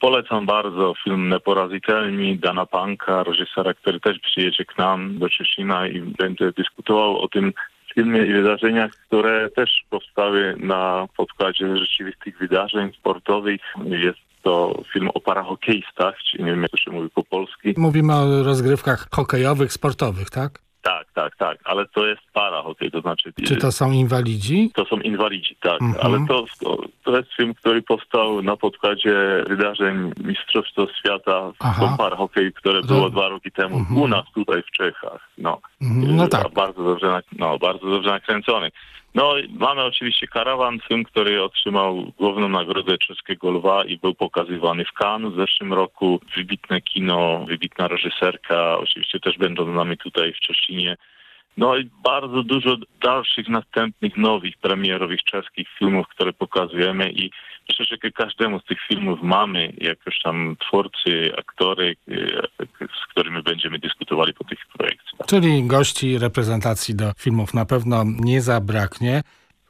Polecam bardzo film Neporazitelni Dana Panka, reżysera, który też przyjedzie k nam do Czesina i będzie dyskutował o tym filmie i wydarzeniach, które też powstały na podkładzie rzeczywistych wydarzeń sportowych. Jest to film o parahokejstach, czyli nie wiem jak to się mówi po polsku. Mówimy o rozgrywkach hokejowych, sportowych, tak? Tak, tak, tak, ale to jest para hokej, to znaczy... Czy to są inwalidzi? To są inwalidzi, tak, Mhm. ale to, to, jest film, który powstał na podkładzie wydarzeń Mistrzostwa Świata Aha. w para hokej, które było dwa roki temu Mhm. u nas tutaj w Czechach, no. Mhm, no tak. Bardzo dobrze, no, bardzo dobrze nakręcony. No mamy oczywiście Karawan, film, który otrzymał główną nagrodę Czeskiego Lwa i był pokazywany w Cannes w zeszłym roku. Wybitne kino, wybitna reżyserka, oczywiście też będą z nami tutaj w Czesinie. No i bardzo dużo dalszych, następnych, nowych, premierowych czeskich filmów, które pokazujemy i że każdemu z tych filmów mamy jakoś tam twórcy, aktory, e, z którymi będziemy dyskutowali po tych projekcjach. Czyli gości reprezentacji do filmów na pewno nie zabraknie.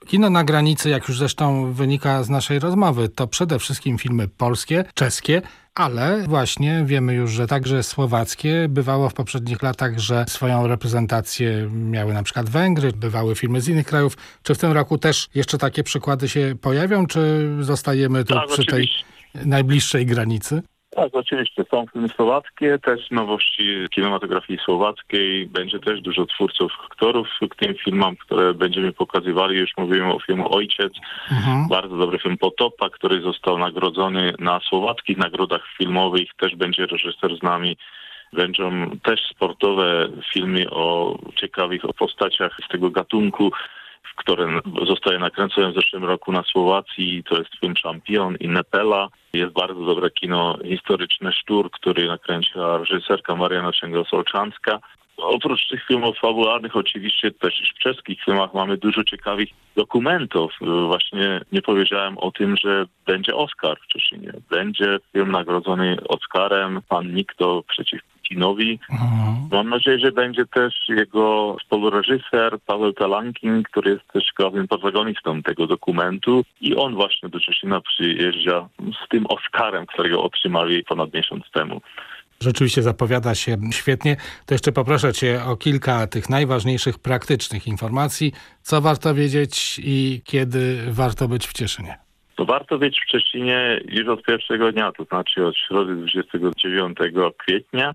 Kino na granicy, jak już zresztą wynika z naszej rozmowy, to przede wszystkim filmy polskie, czeskie, ale właśnie wiemy już, że także słowackie. Bywało w poprzednich latach, że swoją reprezentację miały na przykład Węgry, bywały filmy z innych krajów. Czy w tym roku też jeszcze takie przykłady się pojawią, czy zostajemy tu Tak, przy tej najbliższej granicy? Tak, oczywiście. Są filmy słowackie, też nowości kinematografii słowackiej. Będzie też dużo twórców, aktorów k tym filmom, które będziemy pokazywali. Już mówiłem o filmu Ojciec. Mhm. Bardzo dobry film Potopa, który został nagrodzony na słowackich nagrodach filmowych. Też będzie reżyser z nami. Będą też sportowe filmy o ciekawych o postaciach z tego gatunku które zostaje nakręcone w zeszłym roku na Słowacji. To jest film Champion i Nepela. Jest bardzo dobre kino historyczne Sztur, który nakręciła reżyserka Mariana Częgo-Solczanska. Oprócz tych filmów fabularnych oczywiście też w czeskich filmach mamy dużo ciekawych dokumentów. Właśnie nie powiedziałem o tym, że będzie Oscar w Czeszynie. Będzie film nagrodzony Oscarem Pan Nikto przeciw Putinowi. Mam nadzieję, że będzie też jego współreżyser Paweł Talankin, który jest też głównym protagonistą tego dokumentu i on właśnie do Czesina przyjeżdża z tym Oscarem, którego otrzymali ponad miesiąc temu. Rzeczywiście zapowiada się świetnie. To jeszcze poproszę Cię o kilka tych najważniejszych praktycznych informacji. Co warto wiedzieć i kiedy warto być w Cieszynie? To warto być w Szczecinie już od pierwszego dnia, to znaczy od środy 29 kwietnia.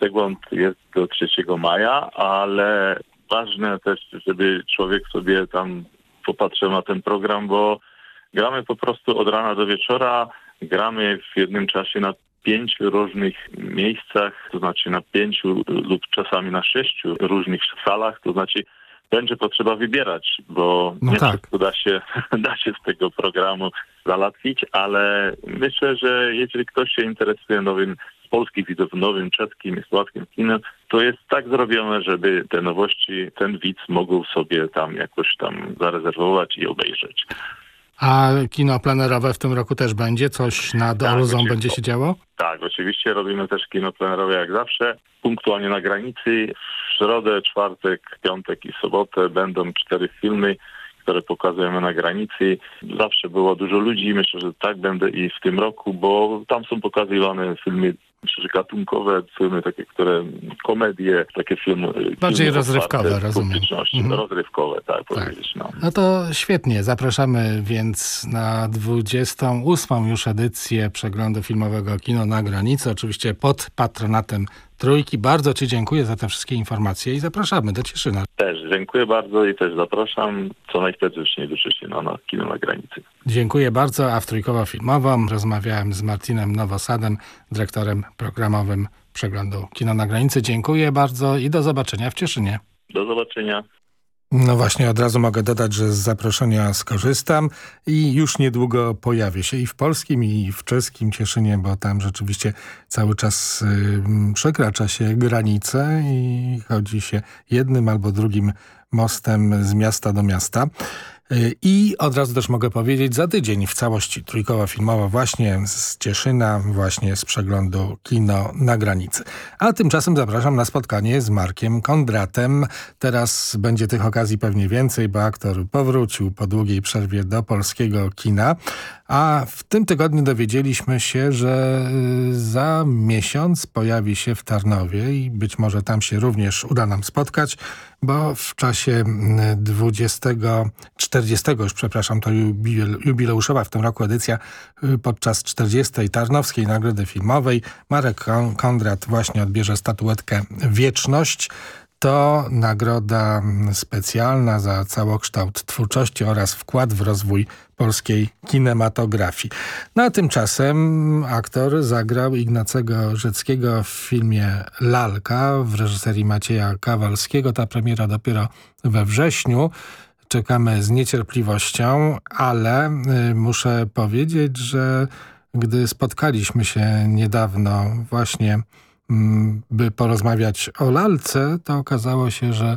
Przegląd jest do 3 maja, ale ważne też, żeby człowiek sobie tam popatrzył na ten program, bo gramy po prostu od rana do wieczora. Gramy w jednym czasie na pięciu różnych miejscach, to znaczy na pięciu lub czasami na sześciu różnych salach, to znaczy będzie potrzeba wybierać, bo No nie tak. wszystko da się, *laughs* da się z tego programu załatwić, ale myślę, że jeżeli ktoś się interesuje nowym z polskich widzów, nowym czeskim i słowackim kinem, to jest tak zrobione, żeby te nowości ten widz mógł sobie tam jakoś tam zarezerwować i obejrzeć. A kino plenerowe w tym roku też będzie? Coś nad Tak, Olzą będzie się działo? Tak, oczywiście robimy też kino plenerowe jak zawsze, punktualnie na granicy. W środę, czwartek, piątek i sobotę będą cztery filmy, które pokazujemy na granicy. Zawsze było dużo ludzi, myślę, że tak będę i w tym roku, bo tam są pokazywane filmy myślę, że gatunkowe, filmy takie, które komedie, takie filmy... Bardziej filmy rozrywkowe, rozumiem. Mhm. Rozrywkowe, tak, powiedzieć. No. No to świetnie. Zapraszamy więc na 28. już edycję przeglądu filmowego Kino na granicy. Oczywiście pod patronatem Trójki. Bardzo Ci dziękuję za te wszystkie informacje i zapraszamy do Cieszyna. Też dziękuję bardzo i też zapraszam co najspecjalniej do Cieszyna na kino na granicy. Dziękuję bardzo, a w Trójkowo-Filmową rozmawiałem z Martinem Nowosadem, dyrektorem programowym przeglądu Kino na granicy. Dziękuję bardzo i do zobaczenia w Cieszynie. Do zobaczenia. No właśnie, od razu mogę dodać, że z zaproszenia skorzystam i już niedługo pojawię się i w polskim, i w czeskim Cieszynie, bo tam rzeczywiście cały czas y, przekracza się granice i chodzi się jednym albo drugim mostem z miasta do miasta. I od razu też mogę powiedzieć, za tydzień w całości trójkowa filmowa właśnie z Cieszyna, właśnie z przeglądu Kino na granicy. A tymczasem zapraszam na spotkanie z Markiem Kondratem. Teraz będzie tych okazji pewnie więcej, bo aktor powrócił po długiej przerwie do polskiego kina. A w tym tygodniu dowiedzieliśmy się, że y, za miesiąc pojawi się w Tarnowie i być może tam się również uda nam spotkać, bo w czasie 20, 40 już, przepraszam, to jubileuszowa w tym roku edycja y, podczas 40. Tarnowskiej Nagrody Filmowej Marek Kondrat właśnie odbierze statuetkę Wieczność to nagroda specjalna za całokształt twórczości oraz wkład w rozwój polskiej kinematografii. No a tymczasem aktor zagrał Ignacego Rzeckiego w filmie Lalka w reżyserii Macieja Kawalskiego. Ta premiera dopiero we wrześniu. Czekamy z niecierpliwością, ale y, muszę powiedzieć, że gdy spotkaliśmy się niedawno właśnie Mm, by porozmawiać o lalce, to okazało się, że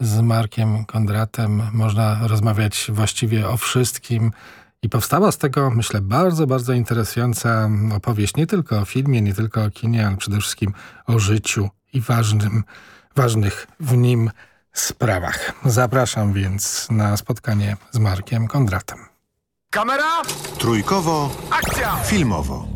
z Markiem Kondratem można rozmawiać właściwie o wszystkim i powstała z tego, myślę, bardzo, bardzo interesująca opowieść nie tylko o filmie, nie tylko o kinie, ale przede wszystkim o życiu i ważnym, ważnych w nim sprawach. Zapraszam więc na spotkanie z Markiem Kondratem. Kamera! Trójkowo. Akcja! Filmowo.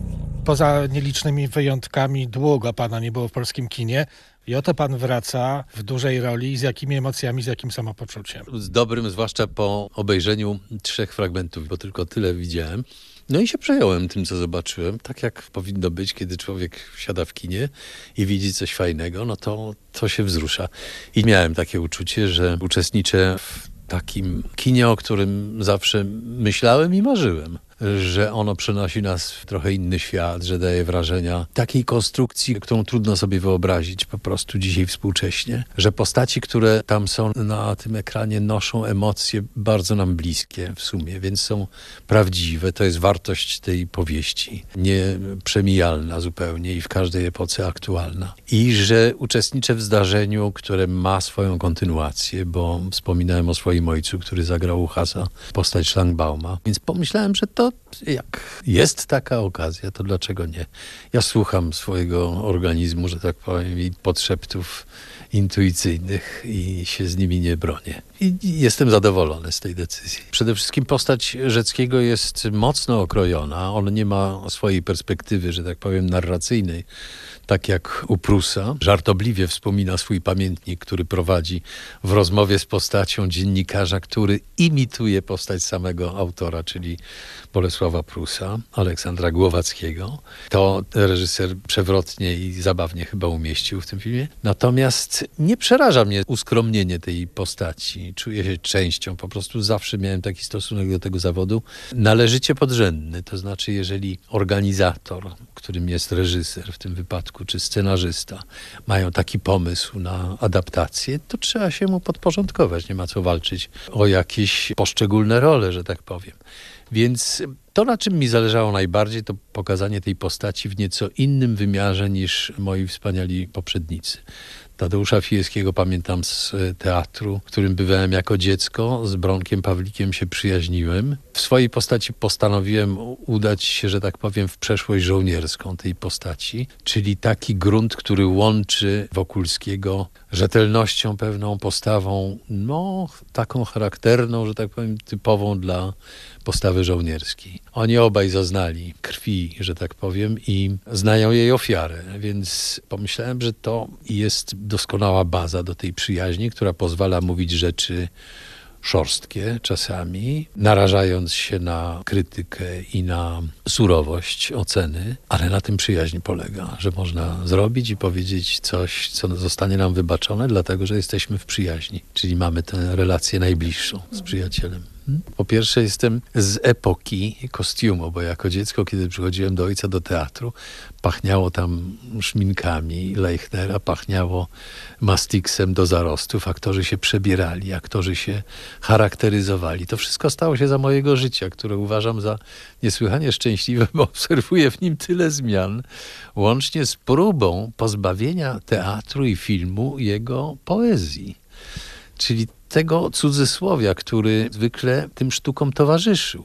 Poza nielicznymi wyjątkami długo pana nie było w polskim kinie. I oto pan wraca w dużej roli. Z jakimi emocjami, z jakim samopoczuciem? Z dobrym, zwłaszcza po obejrzeniu trzech fragmentów, bo tylko tyle widziałem. No i się przejąłem tym, co zobaczyłem. Tak jak powinno być, kiedy człowiek siada w kinie i widzi coś fajnego, no to, to się wzrusza. I miałem takie uczucie, że uczestniczę w takim kinie, o którym zawsze myślałem i marzyłem że ono przenosi nas w trochę inny świat, że daje wrażenia takiej konstrukcji, którą trudno sobie wyobrazić po prostu dzisiaj współcześnie, że postaci, które tam są na tym ekranie noszą emocje bardzo nam bliskie w sumie, więc są prawdziwe. To jest wartość tej powieści, nieprzemijalna zupełnie i w każdej epoce aktualna. I że uczestniczę w zdarzeniu, które ma swoją kontynuację, bo wspominałem o swoim ojcu, który zagrał u Hasa postać Schlangbauma, więc pomyślałem, że to jak jest taka okazja, to dlaczego nie? Ja słucham swojego organizmu, że tak powiem, i podszeptów intuicyjnych i się z nimi nie bronię. I jestem zadowolony z tej decyzji. Przede wszystkim postać Rzeckiego jest mocno okrojona. On nie ma swojej perspektywy, że tak powiem, narracyjnej tak jak u Prusa, żartobliwie wspomina swój pamiętnik, który prowadzi w rozmowie z postacią dziennikarza, który imituje postać samego autora, czyli Bolesława Prusa, Aleksandra Głowackiego. To reżyser przewrotnie i zabawnie chyba umieścił w tym filmie. Natomiast nie przeraża mnie uskromnienie tej postaci. Czuję się częścią, po prostu zawsze miałem taki stosunek do tego zawodu. Należycie podrzędny, to znaczy jeżeli organizator, którym jest reżyser w tym wypadku, czy scenarzysta mają taki pomysł na adaptację, to trzeba się mu podporządkować. Nie ma co walczyć o jakieś poszczególne role, że tak powiem. Więc to, na czym mi zależało najbardziej, to pokazanie tej postaci w nieco innym wymiarze niż moi wspaniali poprzednicy. Tadeusza Fijewskiego pamiętam z e, teatru, w którym bywałem jako dziecko. Z Bronkiem Pawlikiem się przyjaźniłem. W swojej postaci postanowiłem udać się, że tak powiem, w przeszłość żołnierską tej postaci, czyli taki grunt, który łączy Wokulskiego rzetelnością, pewną postawą, no, taką charakterną, że tak powiem, typową dla postawy żołnierskiej. Oni obaj zaznali krwi, że tak powiem, i znają jej ofiarę, więc pomyślałem, że to jest doskonała baza do tej przyjaźni, która pozwala mówić rzeczy szorstkie czasami, narażając się na krytykę i na surowość oceny, ale na tym przyjaźń polega, że można zrobić i powiedzieć coś, co zostanie nam wybaczone, dlatego że jesteśmy w przyjaźni, czyli mamy tę relację najbliższą z przyjacielem. Po pierwsze jestem z epoki kostiumu, bo jako dziecko, kiedy przychodziłem do ojca do teatru, pachniało tam szminkami Leichnera, pachniało mastiksem do zarostów, aktorzy się przebierali, aktorzy się charakteryzowali. To wszystko stało się za mojego życia, które uważam za niesłychanie szczęśliwe, bo *laughs* obserwuję w nim tyle zmian, łącznie z próbą pozbawienia teatru i filmu jego poezji. Czyli tego cudzysłowia, który zwykle tym sztukom towarzyszył.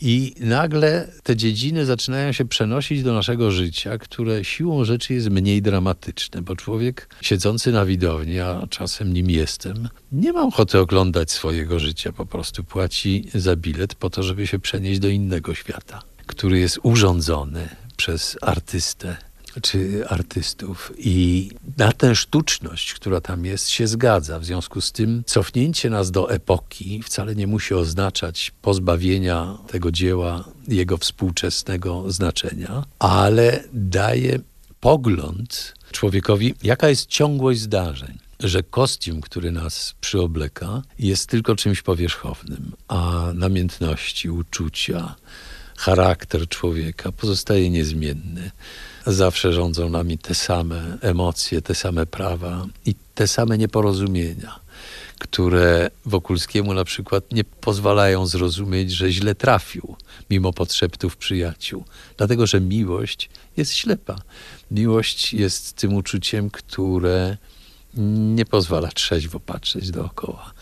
I nagle te dziedziny zaczynają się przenosić do naszego życia, które siłą rzeczy jest mniej dramatyczne, bo człowiek siedzący na widowni, a czasem nim jestem, nie ma ochoty oglądać swojego życia, po prostu płaci za bilet po to, żeby się przenieść do innego świata, który jest urządzony przez artystę, czy artystów. I na tę sztuczność, która tam jest, się zgadza. W związku z tym cofnięcie nas do epoki wcale nie musi oznaczać pozbawienia tego dzieła jego współczesnego znaczenia, ale daje pogląd człowiekowi, jaka jest ciągłość zdarzeń że kostium, który nas przyobleka, jest tylko czymś powierzchownym, a namiętności, uczucia, charakter człowieka pozostaje niezmienny zawsze rządzą nami te same emocje, te same prawa i te same nieporozumienia, które Wokulskiemu na przykład nie pozwalają zrozumieć, że źle trafił, mimo podszeptów przyjaciół. Dlatego, że miłość jest ślepa. Miłość jest tym uczuciem, które nie pozwala trzeźwo patrzeć dookoła.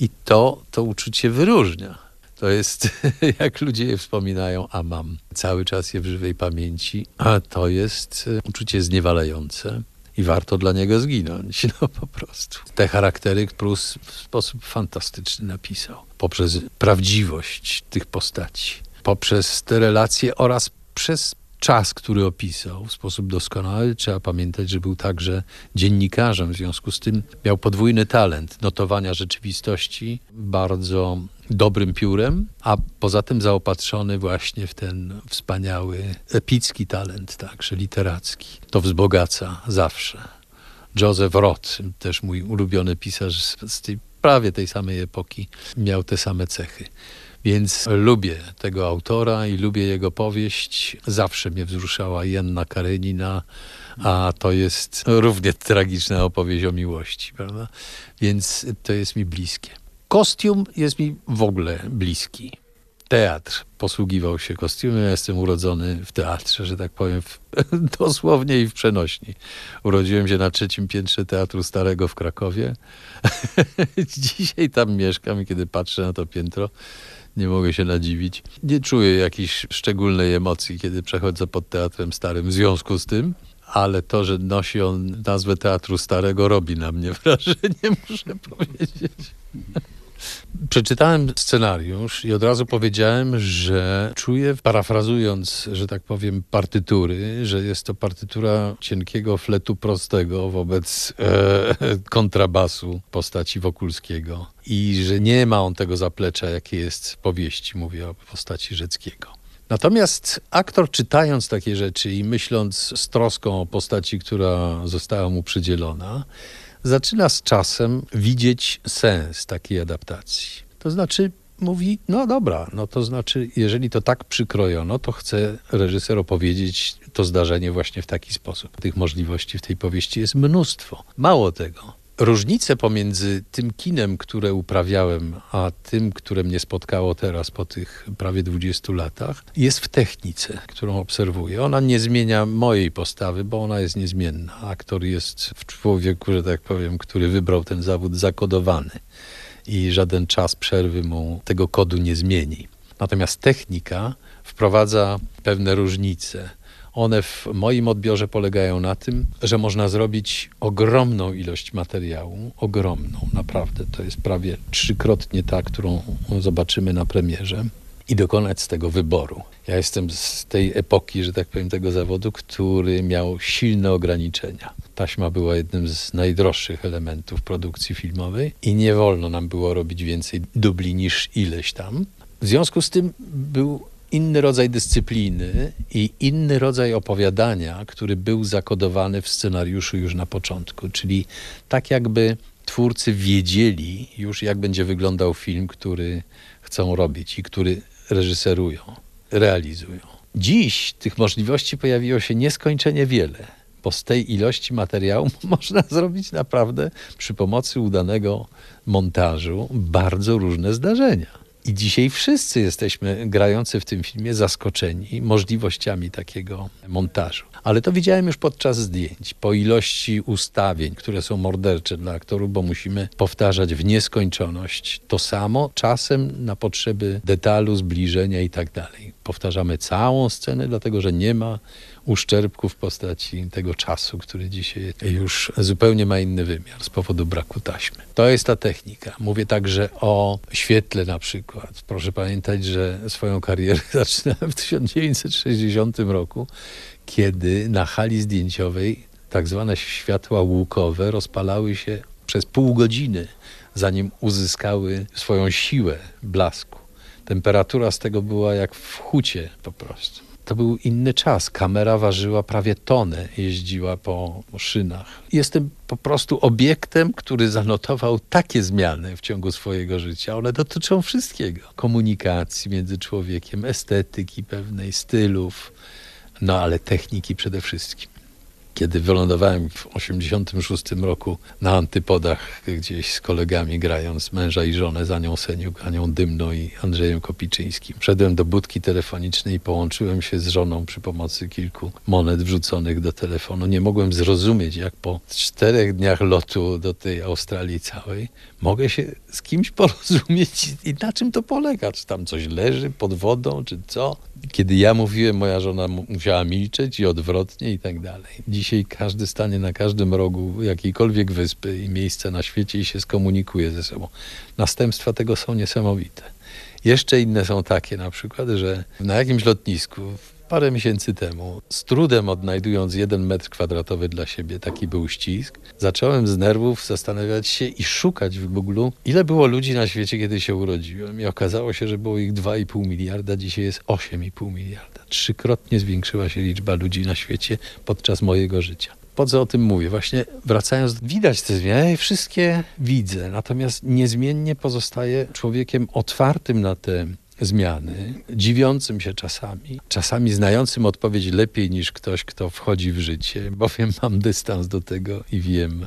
I to, to uczucie wyróżnia to jest, *laughs* jak ludzie je wspominają, a mam. Cały czas je w żywej pamięci, a to jest e, uczucie zniewalające i warto dla niego zginąć, *laughs* no po prostu. Te charaktery Prus w sposób fantastyczny napisał, poprzez prawdziwość tych postaci, poprzez te relacje oraz przez czas, który opisał. W sposób doskonały. Trzeba pamiętać, że był także dziennikarzem, w związku z tym miał podwójny talent notowania rzeczywistości, bardzo dobrym piórem, a poza tym zaopatrzony właśnie w ten wspaniały, epicki talent, także literacki. To wzbogaca zawsze. Joseph Roth, też mój ulubiony pisarz z tej prawie tej samej epoki, miał te same cechy. Więc lubię tego autora i lubię jego powieść. Zawsze mnie wzruszała Janna Karenina, a to jest równie tragiczna opowieść o miłości, prawda? Więc to jest mi bliskie. Kostium jest mi w ogóle bliski. Teatr posługiwał się kostiumem. Ja jestem urodzony w teatrze, że tak powiem, w, *laughs* dosłownie i w przenośni. Urodziłem się na trzecim piętrze Teatru Starego w Krakowie. *laughs* Dzisiaj tam mieszkam i kiedy patrzę na to piętro, nie mogę się nadziwić. Nie czuję jakiejś szczególnej emocji, kiedy przechodzę pod Teatrem Starym w związku z tym, ale to, że nosi on nazwę Teatru Starego robi na mnie *laughs* wrażenie, muszę powiedzieć. Przeczytałem scenariusz i od razu powiedziałem, że czuję, parafrazując, że tak powiem, partytury, że jest to partytura cienkiego fletu prostego wobec e, kontrabasu postaci Wokulskiego i że nie ma on tego zaplecza, jakie jest w powieści, mówię o postaci Rzeckiego. Natomiast aktor czytając takie rzeczy i myśląc z troską o postaci, która została mu przydzielona, zaczyna z czasem widzieć sens takiej adaptacji. To znaczy mówi, no dobra, no to znaczy, jeżeli to tak przykrojono, to chce reżyser opowiedzieć to zdarzenie właśnie w taki sposób. Tych możliwości w tej powieści jest mnóstwo. Mało tego, różnice pomiędzy tym kinem, które uprawiałem, a tym, które mnie spotkało teraz po tych prawie 20 latach, jest w technice, którą obserwuję. Ona nie zmienia mojej postawy, bo ona jest niezmienna. Aktor jest w człowieku, że tak powiem, który wybrał ten zawód zakodowany i żaden czas przerwy mu tego kodu nie zmieni. Natomiast technika wprowadza pewne różnice one w moim odbiorze polegają na tym, że można zrobić ogromną ilość materiału, ogromną, naprawdę. To jest prawie trzykrotnie ta, którą zobaczymy na premierze. i dokonać z tego wyboru. Ja jestem z tej epoki, że tak powiem, tego zawodu, który miał silne ograniczenia. Taśma była jednym z najdroższych elementów produkcji filmowej i nie wolno nam było robić więcej dubli niż ileś tam. W związku z tym był inny rodzaj dyscypliny i inny rodzaj opowiadania, który był zakodowany w scenariuszu już na początku. Czyli tak jakby twórcy wiedzieli już, jak będzie wyglądał film, który chcą robić i który reżyserują, realizują. Dziś tych możliwości pojawiło się nieskończenie wiele, bo z tej ilości materiału *laughs* można zrobić naprawdę przy pomocy udanego montażu bardzo różne zdarzenia. I dzisiaj wszyscy jesteśmy grający w tym filmie zaskoczeni możliwościami takiego montażu. Ale to widziałem już podczas zdjęć. Po ilości ustawień, które są mordercze dla aktorów, bo musimy powtarzać w nieskończoność to samo, czasem na potrzeby detalu, zbliżenia i tak dalej. Powtarzamy całą scenę, dlatego że nie ma uszczerbku w postaci tego czasu, który dzisiaj już zupełnie ma inny wymiar z powodu braku taśmy. To jest ta technika. Mówię także o świetle na przykład. Proszę pamiętać, że swoją karierę *laughs* zaczynałem w 1960 roku, kiedy na hali zdjęciowej tak zwane światła łukowe rozpalały się przez pół godziny, zanim uzyskały swoją siłę blasku. Temperatura z tego była jak w hucie po prostu to był inny czas. Kamera ważyła prawie tonę, jeździła po szynach. Jestem po prostu obiektem, który zanotował takie zmiany w ciągu swojego życia. One dotyczą wszystkiego. Komunikacji między człowiekiem, estetyki pewnej, stylów, no ale techniki przede wszystkim kiedy wylądowałem w 86 roku na antypodach gdzieś z kolegami grając męża i żonę z Anią Seniuk, Anią Dymną i Andrzejem Kopiczyńskim. Wszedłem do budki telefonicznej i połączyłem się z żoną przy pomocy kilku monet wrzuconych do telefonu. Nie mogłem zrozumieć, jak po czterech dniach lotu do tej Australii całej mogę się z kimś porozumieć i na czym to polega? Czy tam coś leży pod wodą, czy co? Kiedy ja mówiłem, moja żona musiała milczeć i odwrotnie i tak dalej. Dzisiaj każdy stanie na każdym rogu jakiejkolwiek wyspy i miejsca na świecie i się skomunikuje ze sobą. Następstwa tego są niesamowite. Jeszcze inne są takie na przykład, że na jakimś lotnisku parę miesięcy temu, z trudem odnajdując jeden metr kwadratowy dla siebie, taki był ścisk, zacząłem z nerwów zastanawiać się i szukać w Google, ile było ludzi na świecie, kiedy się urodziłem. I okazało się, że było ich 2,5 miliarda, dzisiaj jest 8,5 miliarda. Trzykrotnie zwiększyła się liczba ludzi na świecie podczas mojego życia po co o tym mówię? Właśnie wracając, widać te zmiany, wszystkie widzę, natomiast niezmiennie pozostaję człowiekiem otwartym na te zmiany, dziwiącym się czasami, czasami znającym odpowiedź lepiej niż ktoś, kto wchodzi w życie, bowiem mam dystans do tego i wiem,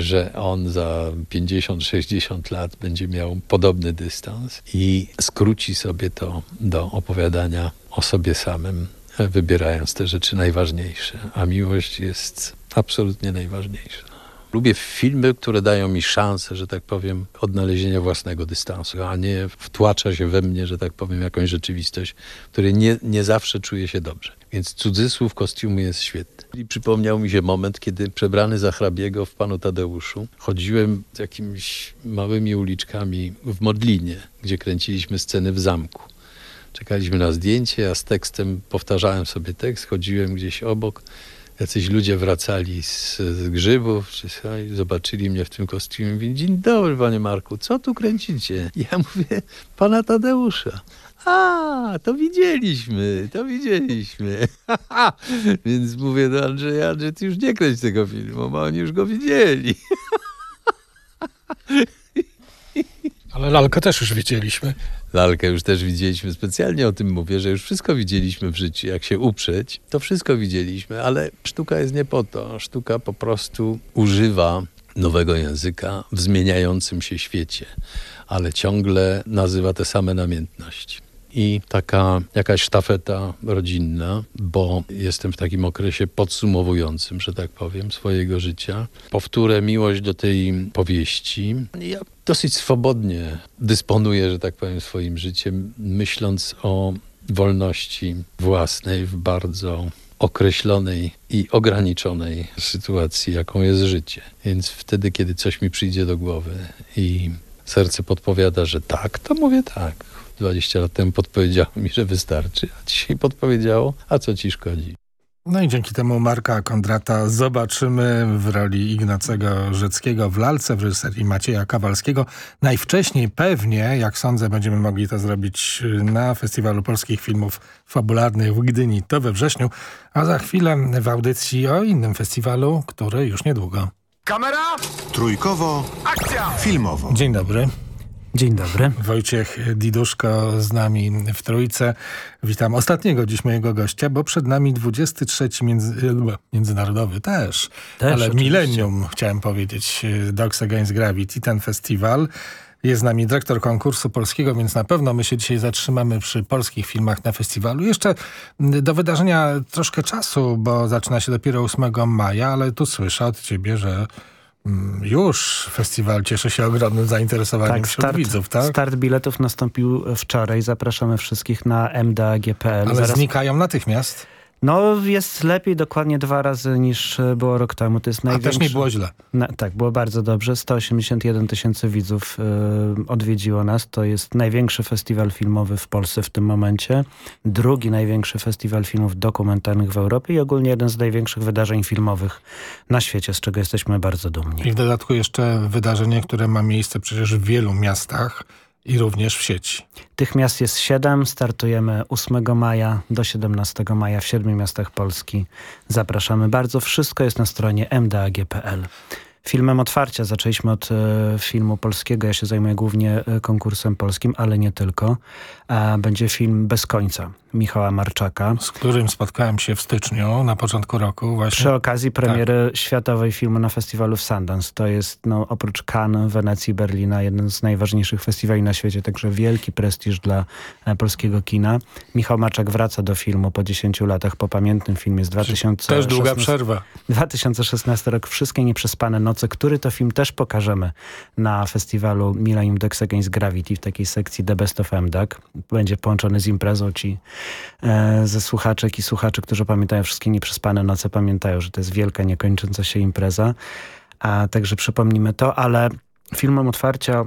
że on za 50-60 lat będzie miał podobny dystans i skróci sobie to do opowiadania o sobie samym, wybierając te rzeczy najważniejsze, a miłość jest absolutnie najważniejsza. Lubię filmy, które dają mi szansę, że tak powiem, odnalezienia własnego dystansu, a nie wtłacza się we mnie, że tak powiem, jakąś rzeczywistość, w której nie, nie zawsze czuję się dobrze. Więc cudzysłów kostiumu jest świetny. I przypomniał mi się moment, kiedy przebrany za hrabiego w Panu Tadeuszu chodziłem jakimiś małymi uliczkami w Modlinie, gdzie kręciliśmy sceny w zamku. Czekaliśmy na zdjęcie, a z tekstem powtarzałem sobie tekst, chodziłem gdzieś obok jacyś ludzie wracali z, z grzybów, czy zobaczyli mnie w tym kostiumie. Mówili, dzień dobry panie Marku, co tu kręcicie? Ja mówię, pana Tadeusza. A, to widzieliśmy, to widzieliśmy. *laughs* Więc mówię do Andrzeja, Andrzej, ty już nie kręć tego filmu, bo oni już go widzieli. *laughs* Ale lalkę też już widzieliśmy. Lalkę już też widzieliśmy. Specjalnie o tym mówię, że już wszystko widzieliśmy w życiu. Jak się uprzeć, to wszystko widzieliśmy, ale sztuka jest nie po to. Sztuka po prostu używa nowego języka w zmieniającym się świecie, ale ciągle nazywa te same namiętności i taka jakaś sztafeta rodzinna, bo jestem w takim okresie podsumowującym, że tak powiem, swojego życia. Powtórę miłość do tej powieści. Ja dosyć swobodnie dysponuję, że tak powiem, swoim życiem, myśląc o wolności własnej w bardzo określonej i ograniczonej sytuacji, jaką jest życie. Więc wtedy, kiedy coś mi przyjdzie do głowy i serce podpowiada, że tak, to mówię tak. 20 lat temu podpowiedziało mi, że wystarczy, a dzisiaj podpowiedziało, a co ci szkodzi. No i dzięki temu Marka Kondrata zobaczymy w roli Ignacego Rzeckiego w Lalce w reżyserii Macieja Kawalskiego. Najwcześniej pewnie, jak sądzę, będziemy mogli to zrobić na Festiwalu Polskich Filmów Fabularnych w Gdyni. To we wrześniu, a za chwilę w audycji o innym festiwalu, który już niedługo. Kamera! Trójkowo. Akcja! Filmowo. Dzień dobry. Dzień dobry. Wojciech Diduszko z nami w Trójce. Witam ostatniego dziś mojego gościa, bo przed nami 23 między, międzynarodowy też, też ale oczywiście. milenium chciałem powiedzieć, Dogs Against Gravity, ten festiwal. Jest z nami dyrektor konkursu polskiego, więc na pewno my się dzisiaj zatrzymamy przy polskich filmach na festiwalu. Jeszcze do wydarzenia troszkę czasu, bo zaczyna się dopiero 8 maja, ale tu słyszę od ciebie, że już festiwal cieszy się ogromnym zainteresowaniem Tak, wśród start, widzów, tak? start biletów nastąpił wczoraj. Zapraszamy wszystkich na mdag.pl. Ale znikają natychmiast. No jest lepiej dokładnie dwa razy niż e, było rok temu. To jest A największy... też nie było źle. Na, tak, było bardzo dobrze. 181 tysięcy widzów y, odwiedziło nas. To jest największy festiwal filmowy w Polsce w tym momencie. Drugi największy festiwal filmów dokumentalnych w Europie i ogólnie jeden z największych wydarzeń filmowych na świecie, z czego jesteśmy bardzo dumni. I w dodatku jeszcze wydarzenie, które ma miejsce przecież w wielu miastach i również w sieci. Tych miast jest siedem. Startujemy 8 maja do 17 maja w siedmiu miastach Polski. Zapraszamy bardzo. Wszystko jest na stronie mdag.pl. Filmem otwarcia zaczęliśmy od e, filmu polskiego. Ja się zajmuję głównie e, konkursem polskim, ale nie tylko. Będzie film Bez końca Michała Marczaka. Z którym spotkałem się w styczniu, na początku roku właśnie. Przy okazji premiery światowej filmu na festiwalu w Sundance. To jest no, oprócz Cannes, Wenecji Berlina jeden z najważniejszych festiwali na świecie, także wielki prestiż dla e, polskiego kina. Michał Marczak wraca do filmu po 10 latach, po pamiętnym filmie z 2016. Też długa przerwa. 2016 rok, Wszystkie Nieprzespane Noce, który to film też pokażemy na festiwalu Millennium Dogs Against Gravity w takiej sekcji The Best of MDAG. Będzie połączony z imprezą ci e, ze słuchaczek i słuchaczy, którzy pamiętają Wszystkie Nieprzespane Noce, pamiętają, że to jest wielka, niekończąca się impreza. A także przypomnimy to, ale filmem otwarcia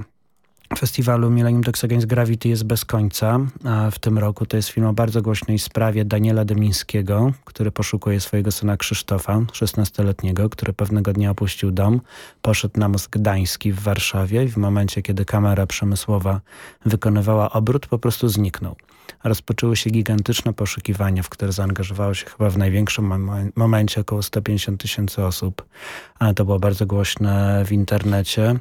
festiwalu Millennium Dogs Against Gravity jest bez końca. A w tym roku to jest film o bardzo głośnej sprawie Daniela Demińskiego, który poszukuje swojego syna Krzysztofa, 16-letniego, który pewnego dnia opuścił dom, poszedł na most gdański w Warszawie i w momencie, kiedy kamera przemysłowa wykonywała obrót, po prostu zniknął. Rozpoczęły się gigantyczne poszukiwania, w które zaangażowało się chyba w największym mom momencie około 150 tysięcy osób. Ale to było bardzo głośne w internecie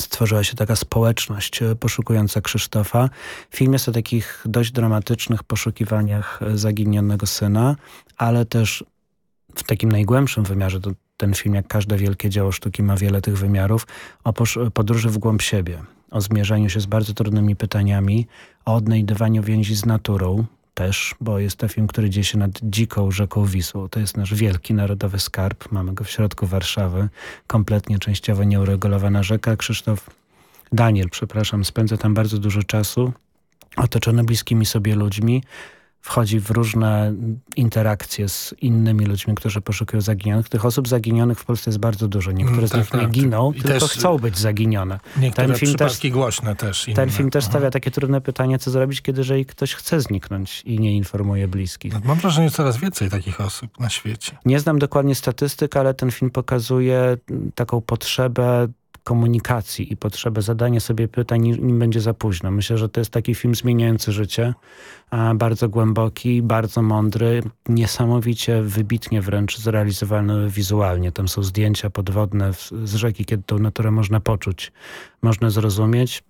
stworzyła się taka społeczność e, poszukująca Krzysztofa. Film jest o takich dość dramatycznych poszukiwaniach e, zaginionego syna, ale też w takim najgłębszym wymiarze, to ten film, jak każde wielkie dzieło sztuki, ma wiele tych wymiarów, o podróży w głąb siebie, o zmierzeniu się z bardzo trudnymi pytaniami, o odnajdywaniu więzi z naturą, też, bo jest to film, który dzieje się nad dziką rzeką Wisłą. To jest nasz wielki narodowy skarb. Mamy go w środku Warszawy. Kompletnie częściowo nieuregulowana rzeka. Krzysztof, Daniel, przepraszam, spędza tam bardzo dużo czasu. Otoczony bliskimi sobie ludźmi. Wchodzi w różne interakcje z innymi ludźmi, którzy poszukują zaginionych. Tych osób zaginionych w Polsce jest bardzo dużo. Niektóre z tak, nich tak. nie giną, I tylko chcą być zaginione. Niektóre ten film przypadki też, głośne też. Inne. Ten film też stawia takie trudne pytanie, co zrobić, kiedy jeżeli ktoś chce zniknąć i nie informuje bliskich. No, Mam wrażenie, że coraz więcej takich osób na świecie. Nie znam dokładnie statystyk, ale ten film pokazuje taką potrzebę komunikacji i potrzebę zadania sobie pytań, nim będzie za późno. Myślę, że to jest taki film zmieniający życie, bardzo głęboki, bardzo mądry, niesamowicie wybitnie wręcz zrealizowany wizualnie. Tam są zdjęcia podwodne z rzeki, kiedy tą naturę można poczuć, można zrozumieć.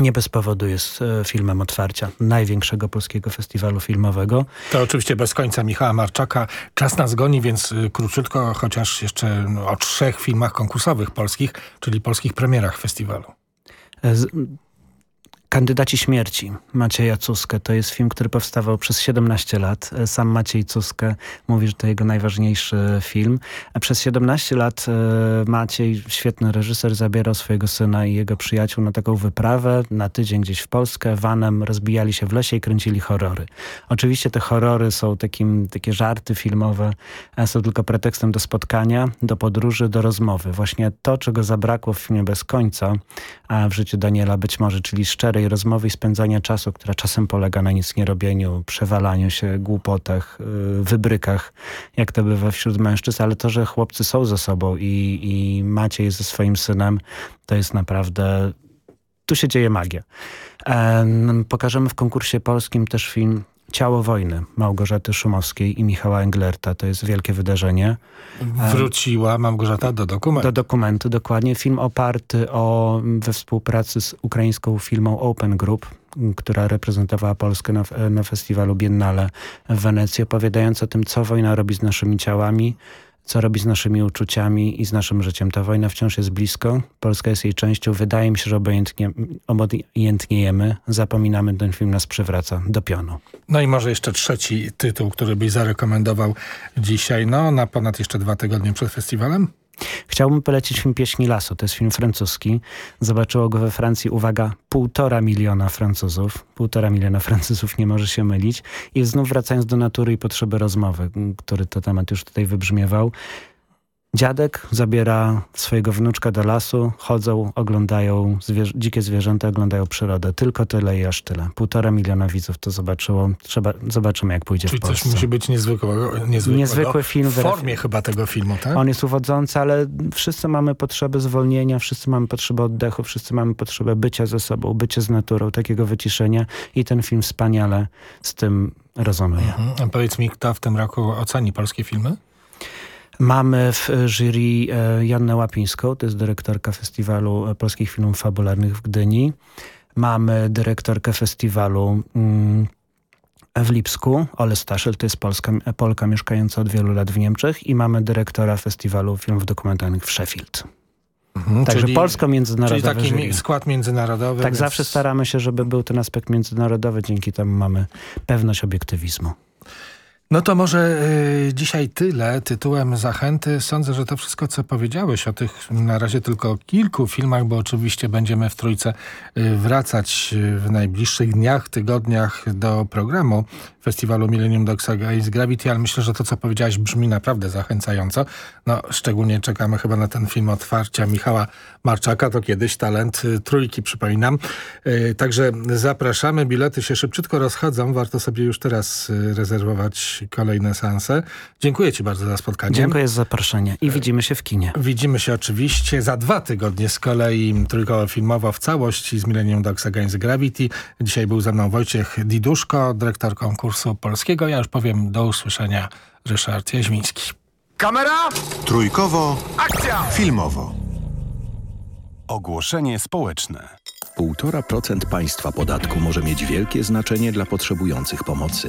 Nie bez powodu jest filmem otwarcia największego polskiego festiwalu filmowego. To oczywiście bez końca Michała Marczaka. Czas nas goni, więc króciutko, chociaż jeszcze no, o trzech filmach konkursowych polskich, czyli polskich premierach festiwalu. Z Kandydaci śmierci Macieja Cuskę to jest film, który powstawał przez 17 lat. Sam Maciej Cuskę mówi, że to jego najważniejszy film. A przez 17 lat e, Maciej, świetny reżyser, zabierał swojego syna i jego przyjaciół na taką wyprawę na tydzień gdzieś w Polskę. Vanem rozbijali się w lesie i kręcili horrory. Oczywiście te horrory są takim, takie żarty filmowe, są tylko pretekstem do spotkania, do podróży, do rozmowy. Właśnie to, czego zabrakło w filmie Bez końca, a w życiu Daniela być może, czyli szczerej rozmowy i spędzania czasu, która czasem polega na nic nie robieniu, przewalaniu się, głupotach, y, wybrykach, jak to bywa wśród mężczyzn, ale to, że chłopcy są ze sobą i, i Maciej ze swoim synem, to jest naprawdę... Tu się dzieje magia. Pokażemy w konkursie polskim też film Ciało wojny Małgorzaty Szumowskiej i Michała Englerta. To jest wielkie wydarzenie. Wróciła Małgorzata do dokumentu. Do dokumentu, dokładnie. Film oparty o, we współpracy z ukraińską firmą Open Group, która reprezentowała Polskę na, na festiwalu Biennale w Wenecji, opowiadając o tym, co wojna robi z naszymi ciałami, co robi z naszymi uczuciami i z naszym życiem. Ta wojna wciąż jest blisko, Polska jest jej częścią. Wydaje mi się, że obojętnie, obojętniejemy, zapominamy, ten film nas przywraca do pionu. No i może jeszcze trzeci tytuł, który byś zarekomendował dzisiaj, no na ponad jeszcze dwa tygodnie przed festiwalem? Chciałbym polecić film Pieśni Lasu. To jest film francuski. Zobaczyło go we Francji, uwaga, półtora miliona Francuzów. Półtora miliona Francuzów nie może się mylić. I znów wracając do natury i potrzeby rozmowy, który to temat już tutaj wybrzmiewał. Dziadek zabiera swojego wnuczka do lasu, chodzą, oglądają zwierzę, dzikie zwierzęta, oglądają przyrodę. Tylko tyle i aż tyle. Półtora miliona widzów to zobaczyło. Trzeba, zobaczymy jak pójdzie Czyli w Polsce. coś musi być niezwykłego. niezwykłego. Niezwykły film. W formie chyba tego filmu, tak? On jest uwodzący, ale wszyscy mamy potrzebę zwolnienia, wszyscy mamy potrzebę oddechu, wszyscy mamy potrzebę bycia ze sobą, bycia z naturą, takiego wyciszenia i ten film wspaniale z tym rezonuje. Mhm. Powiedz mi, kto w tym roku oceni polskie filmy? Mamy w jury e, Jannę Łapińską, to jest dyrektorka Festiwalu e, Polskich Filmów Fabularnych w Gdyni. Mamy dyrektorkę festiwalu mm, w Lipsku, Ole Staszel, to jest Polska, Polka mieszkająca od wielu lat w Niemczech i mamy dyrektora festiwalu filmów dokumentalnych w Sheffield. Mhm, Także czyli, polsko-międzynarodowy Czyli taki jury. skład międzynarodowy. Tak, więc... zawsze staramy się, żeby był ten aspekt międzynarodowy, dzięki temu mamy pewność obiektywizmu. No to może y, dzisiaj tyle tytułem zachęty. Sądzę, że to wszystko, co powiedziałeś o tych na razie tylko kilku filmach, bo oczywiście będziemy w Trójce y, wracać y, w najbliższych dniach, tygodniach do programu festiwalu Millennium Dogs Against Gravity, ale myślę, że to, co powiedziałaś brzmi naprawdę zachęcająco. No, szczególnie czekamy chyba na ten film otwarcia Michała Marczaka, to kiedyś talent Trójki, przypominam. Także zapraszamy, bilety się szybciutko rozchodzą, warto sobie już teraz y, kolejne seanse. Dziękuję Ci bardzo za spotkanie. Dziękuję za zaproszenie i widzimy się w kinie. Widzimy się oczywiście za dwa tygodnie z kolei trójkowo filmowo w całości z Millennium Dogs Against Gravity. Dzisiaj był ze mną Wojciech Diduszko, dyrektor konkursu polskiego. Ja już powiem do usłyszenia Ryszard Jaźmiński. Kamera! Trójkowo. Akcja! Filmowo. Ogłoszenie społeczne. 1,5% państwa podatku może mieć wielkie znaczenie dla potrzebujących pomocy.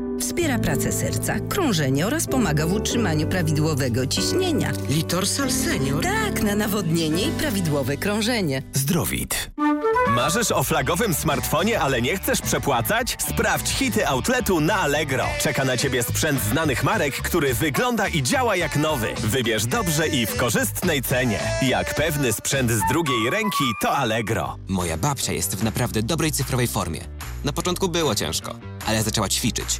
wspiera pracę serca, krążenie oraz pomaga w utrzymaniu prawidłowego ciśnienia. Litorsal Senior? Tak, na nawodnienie i prawidłowe krążenie. Zdrowit. Marzysz o flagowym smartfonie, ale nie chcesz przepłacać? Sprawdź hity outletu na Allegro. Czeka na Ciebie sprzęt znanych marek, który wygląda i działa jak nowy. Wybierz dobrze i w korzystnej cenie. Jak pewny sprzęt z drugiej ręki, to Allegro. Moja babcia jest w naprawdę dobrej cyfrowej formie. Na początku było ciężko, ale zaczęła ćwiczyć.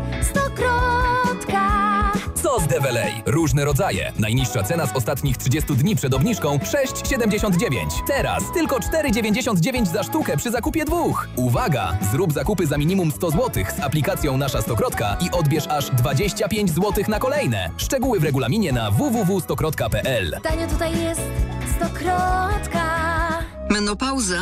stokrotka. Sos Develej. Różne rodzaje. Najniższa cena z ostatnich 30 dni przed obniżką 6,79. Teraz tylko 4,99 za sztukę przy zakupie dwóch. Uwaga! Zrób zakupy za minimum 100 zł z aplikacją Nasza Stokrotka i odbierz aż 25 zł na kolejne. Szczegóły w regulaminie na www.stokrotka.pl. Tanio tutaj jest, stokrotka. Menopauza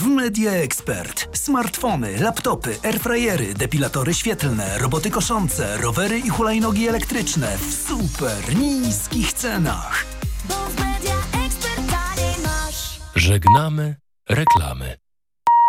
w Media Expert. Smartfony, laptopy, airfryery, depilatory świetlne, roboty koszące, rowery i hulajnogi elektryczne w super niskich cenach. Bo w Media Expert taniej masz. Żegnamy reklamy.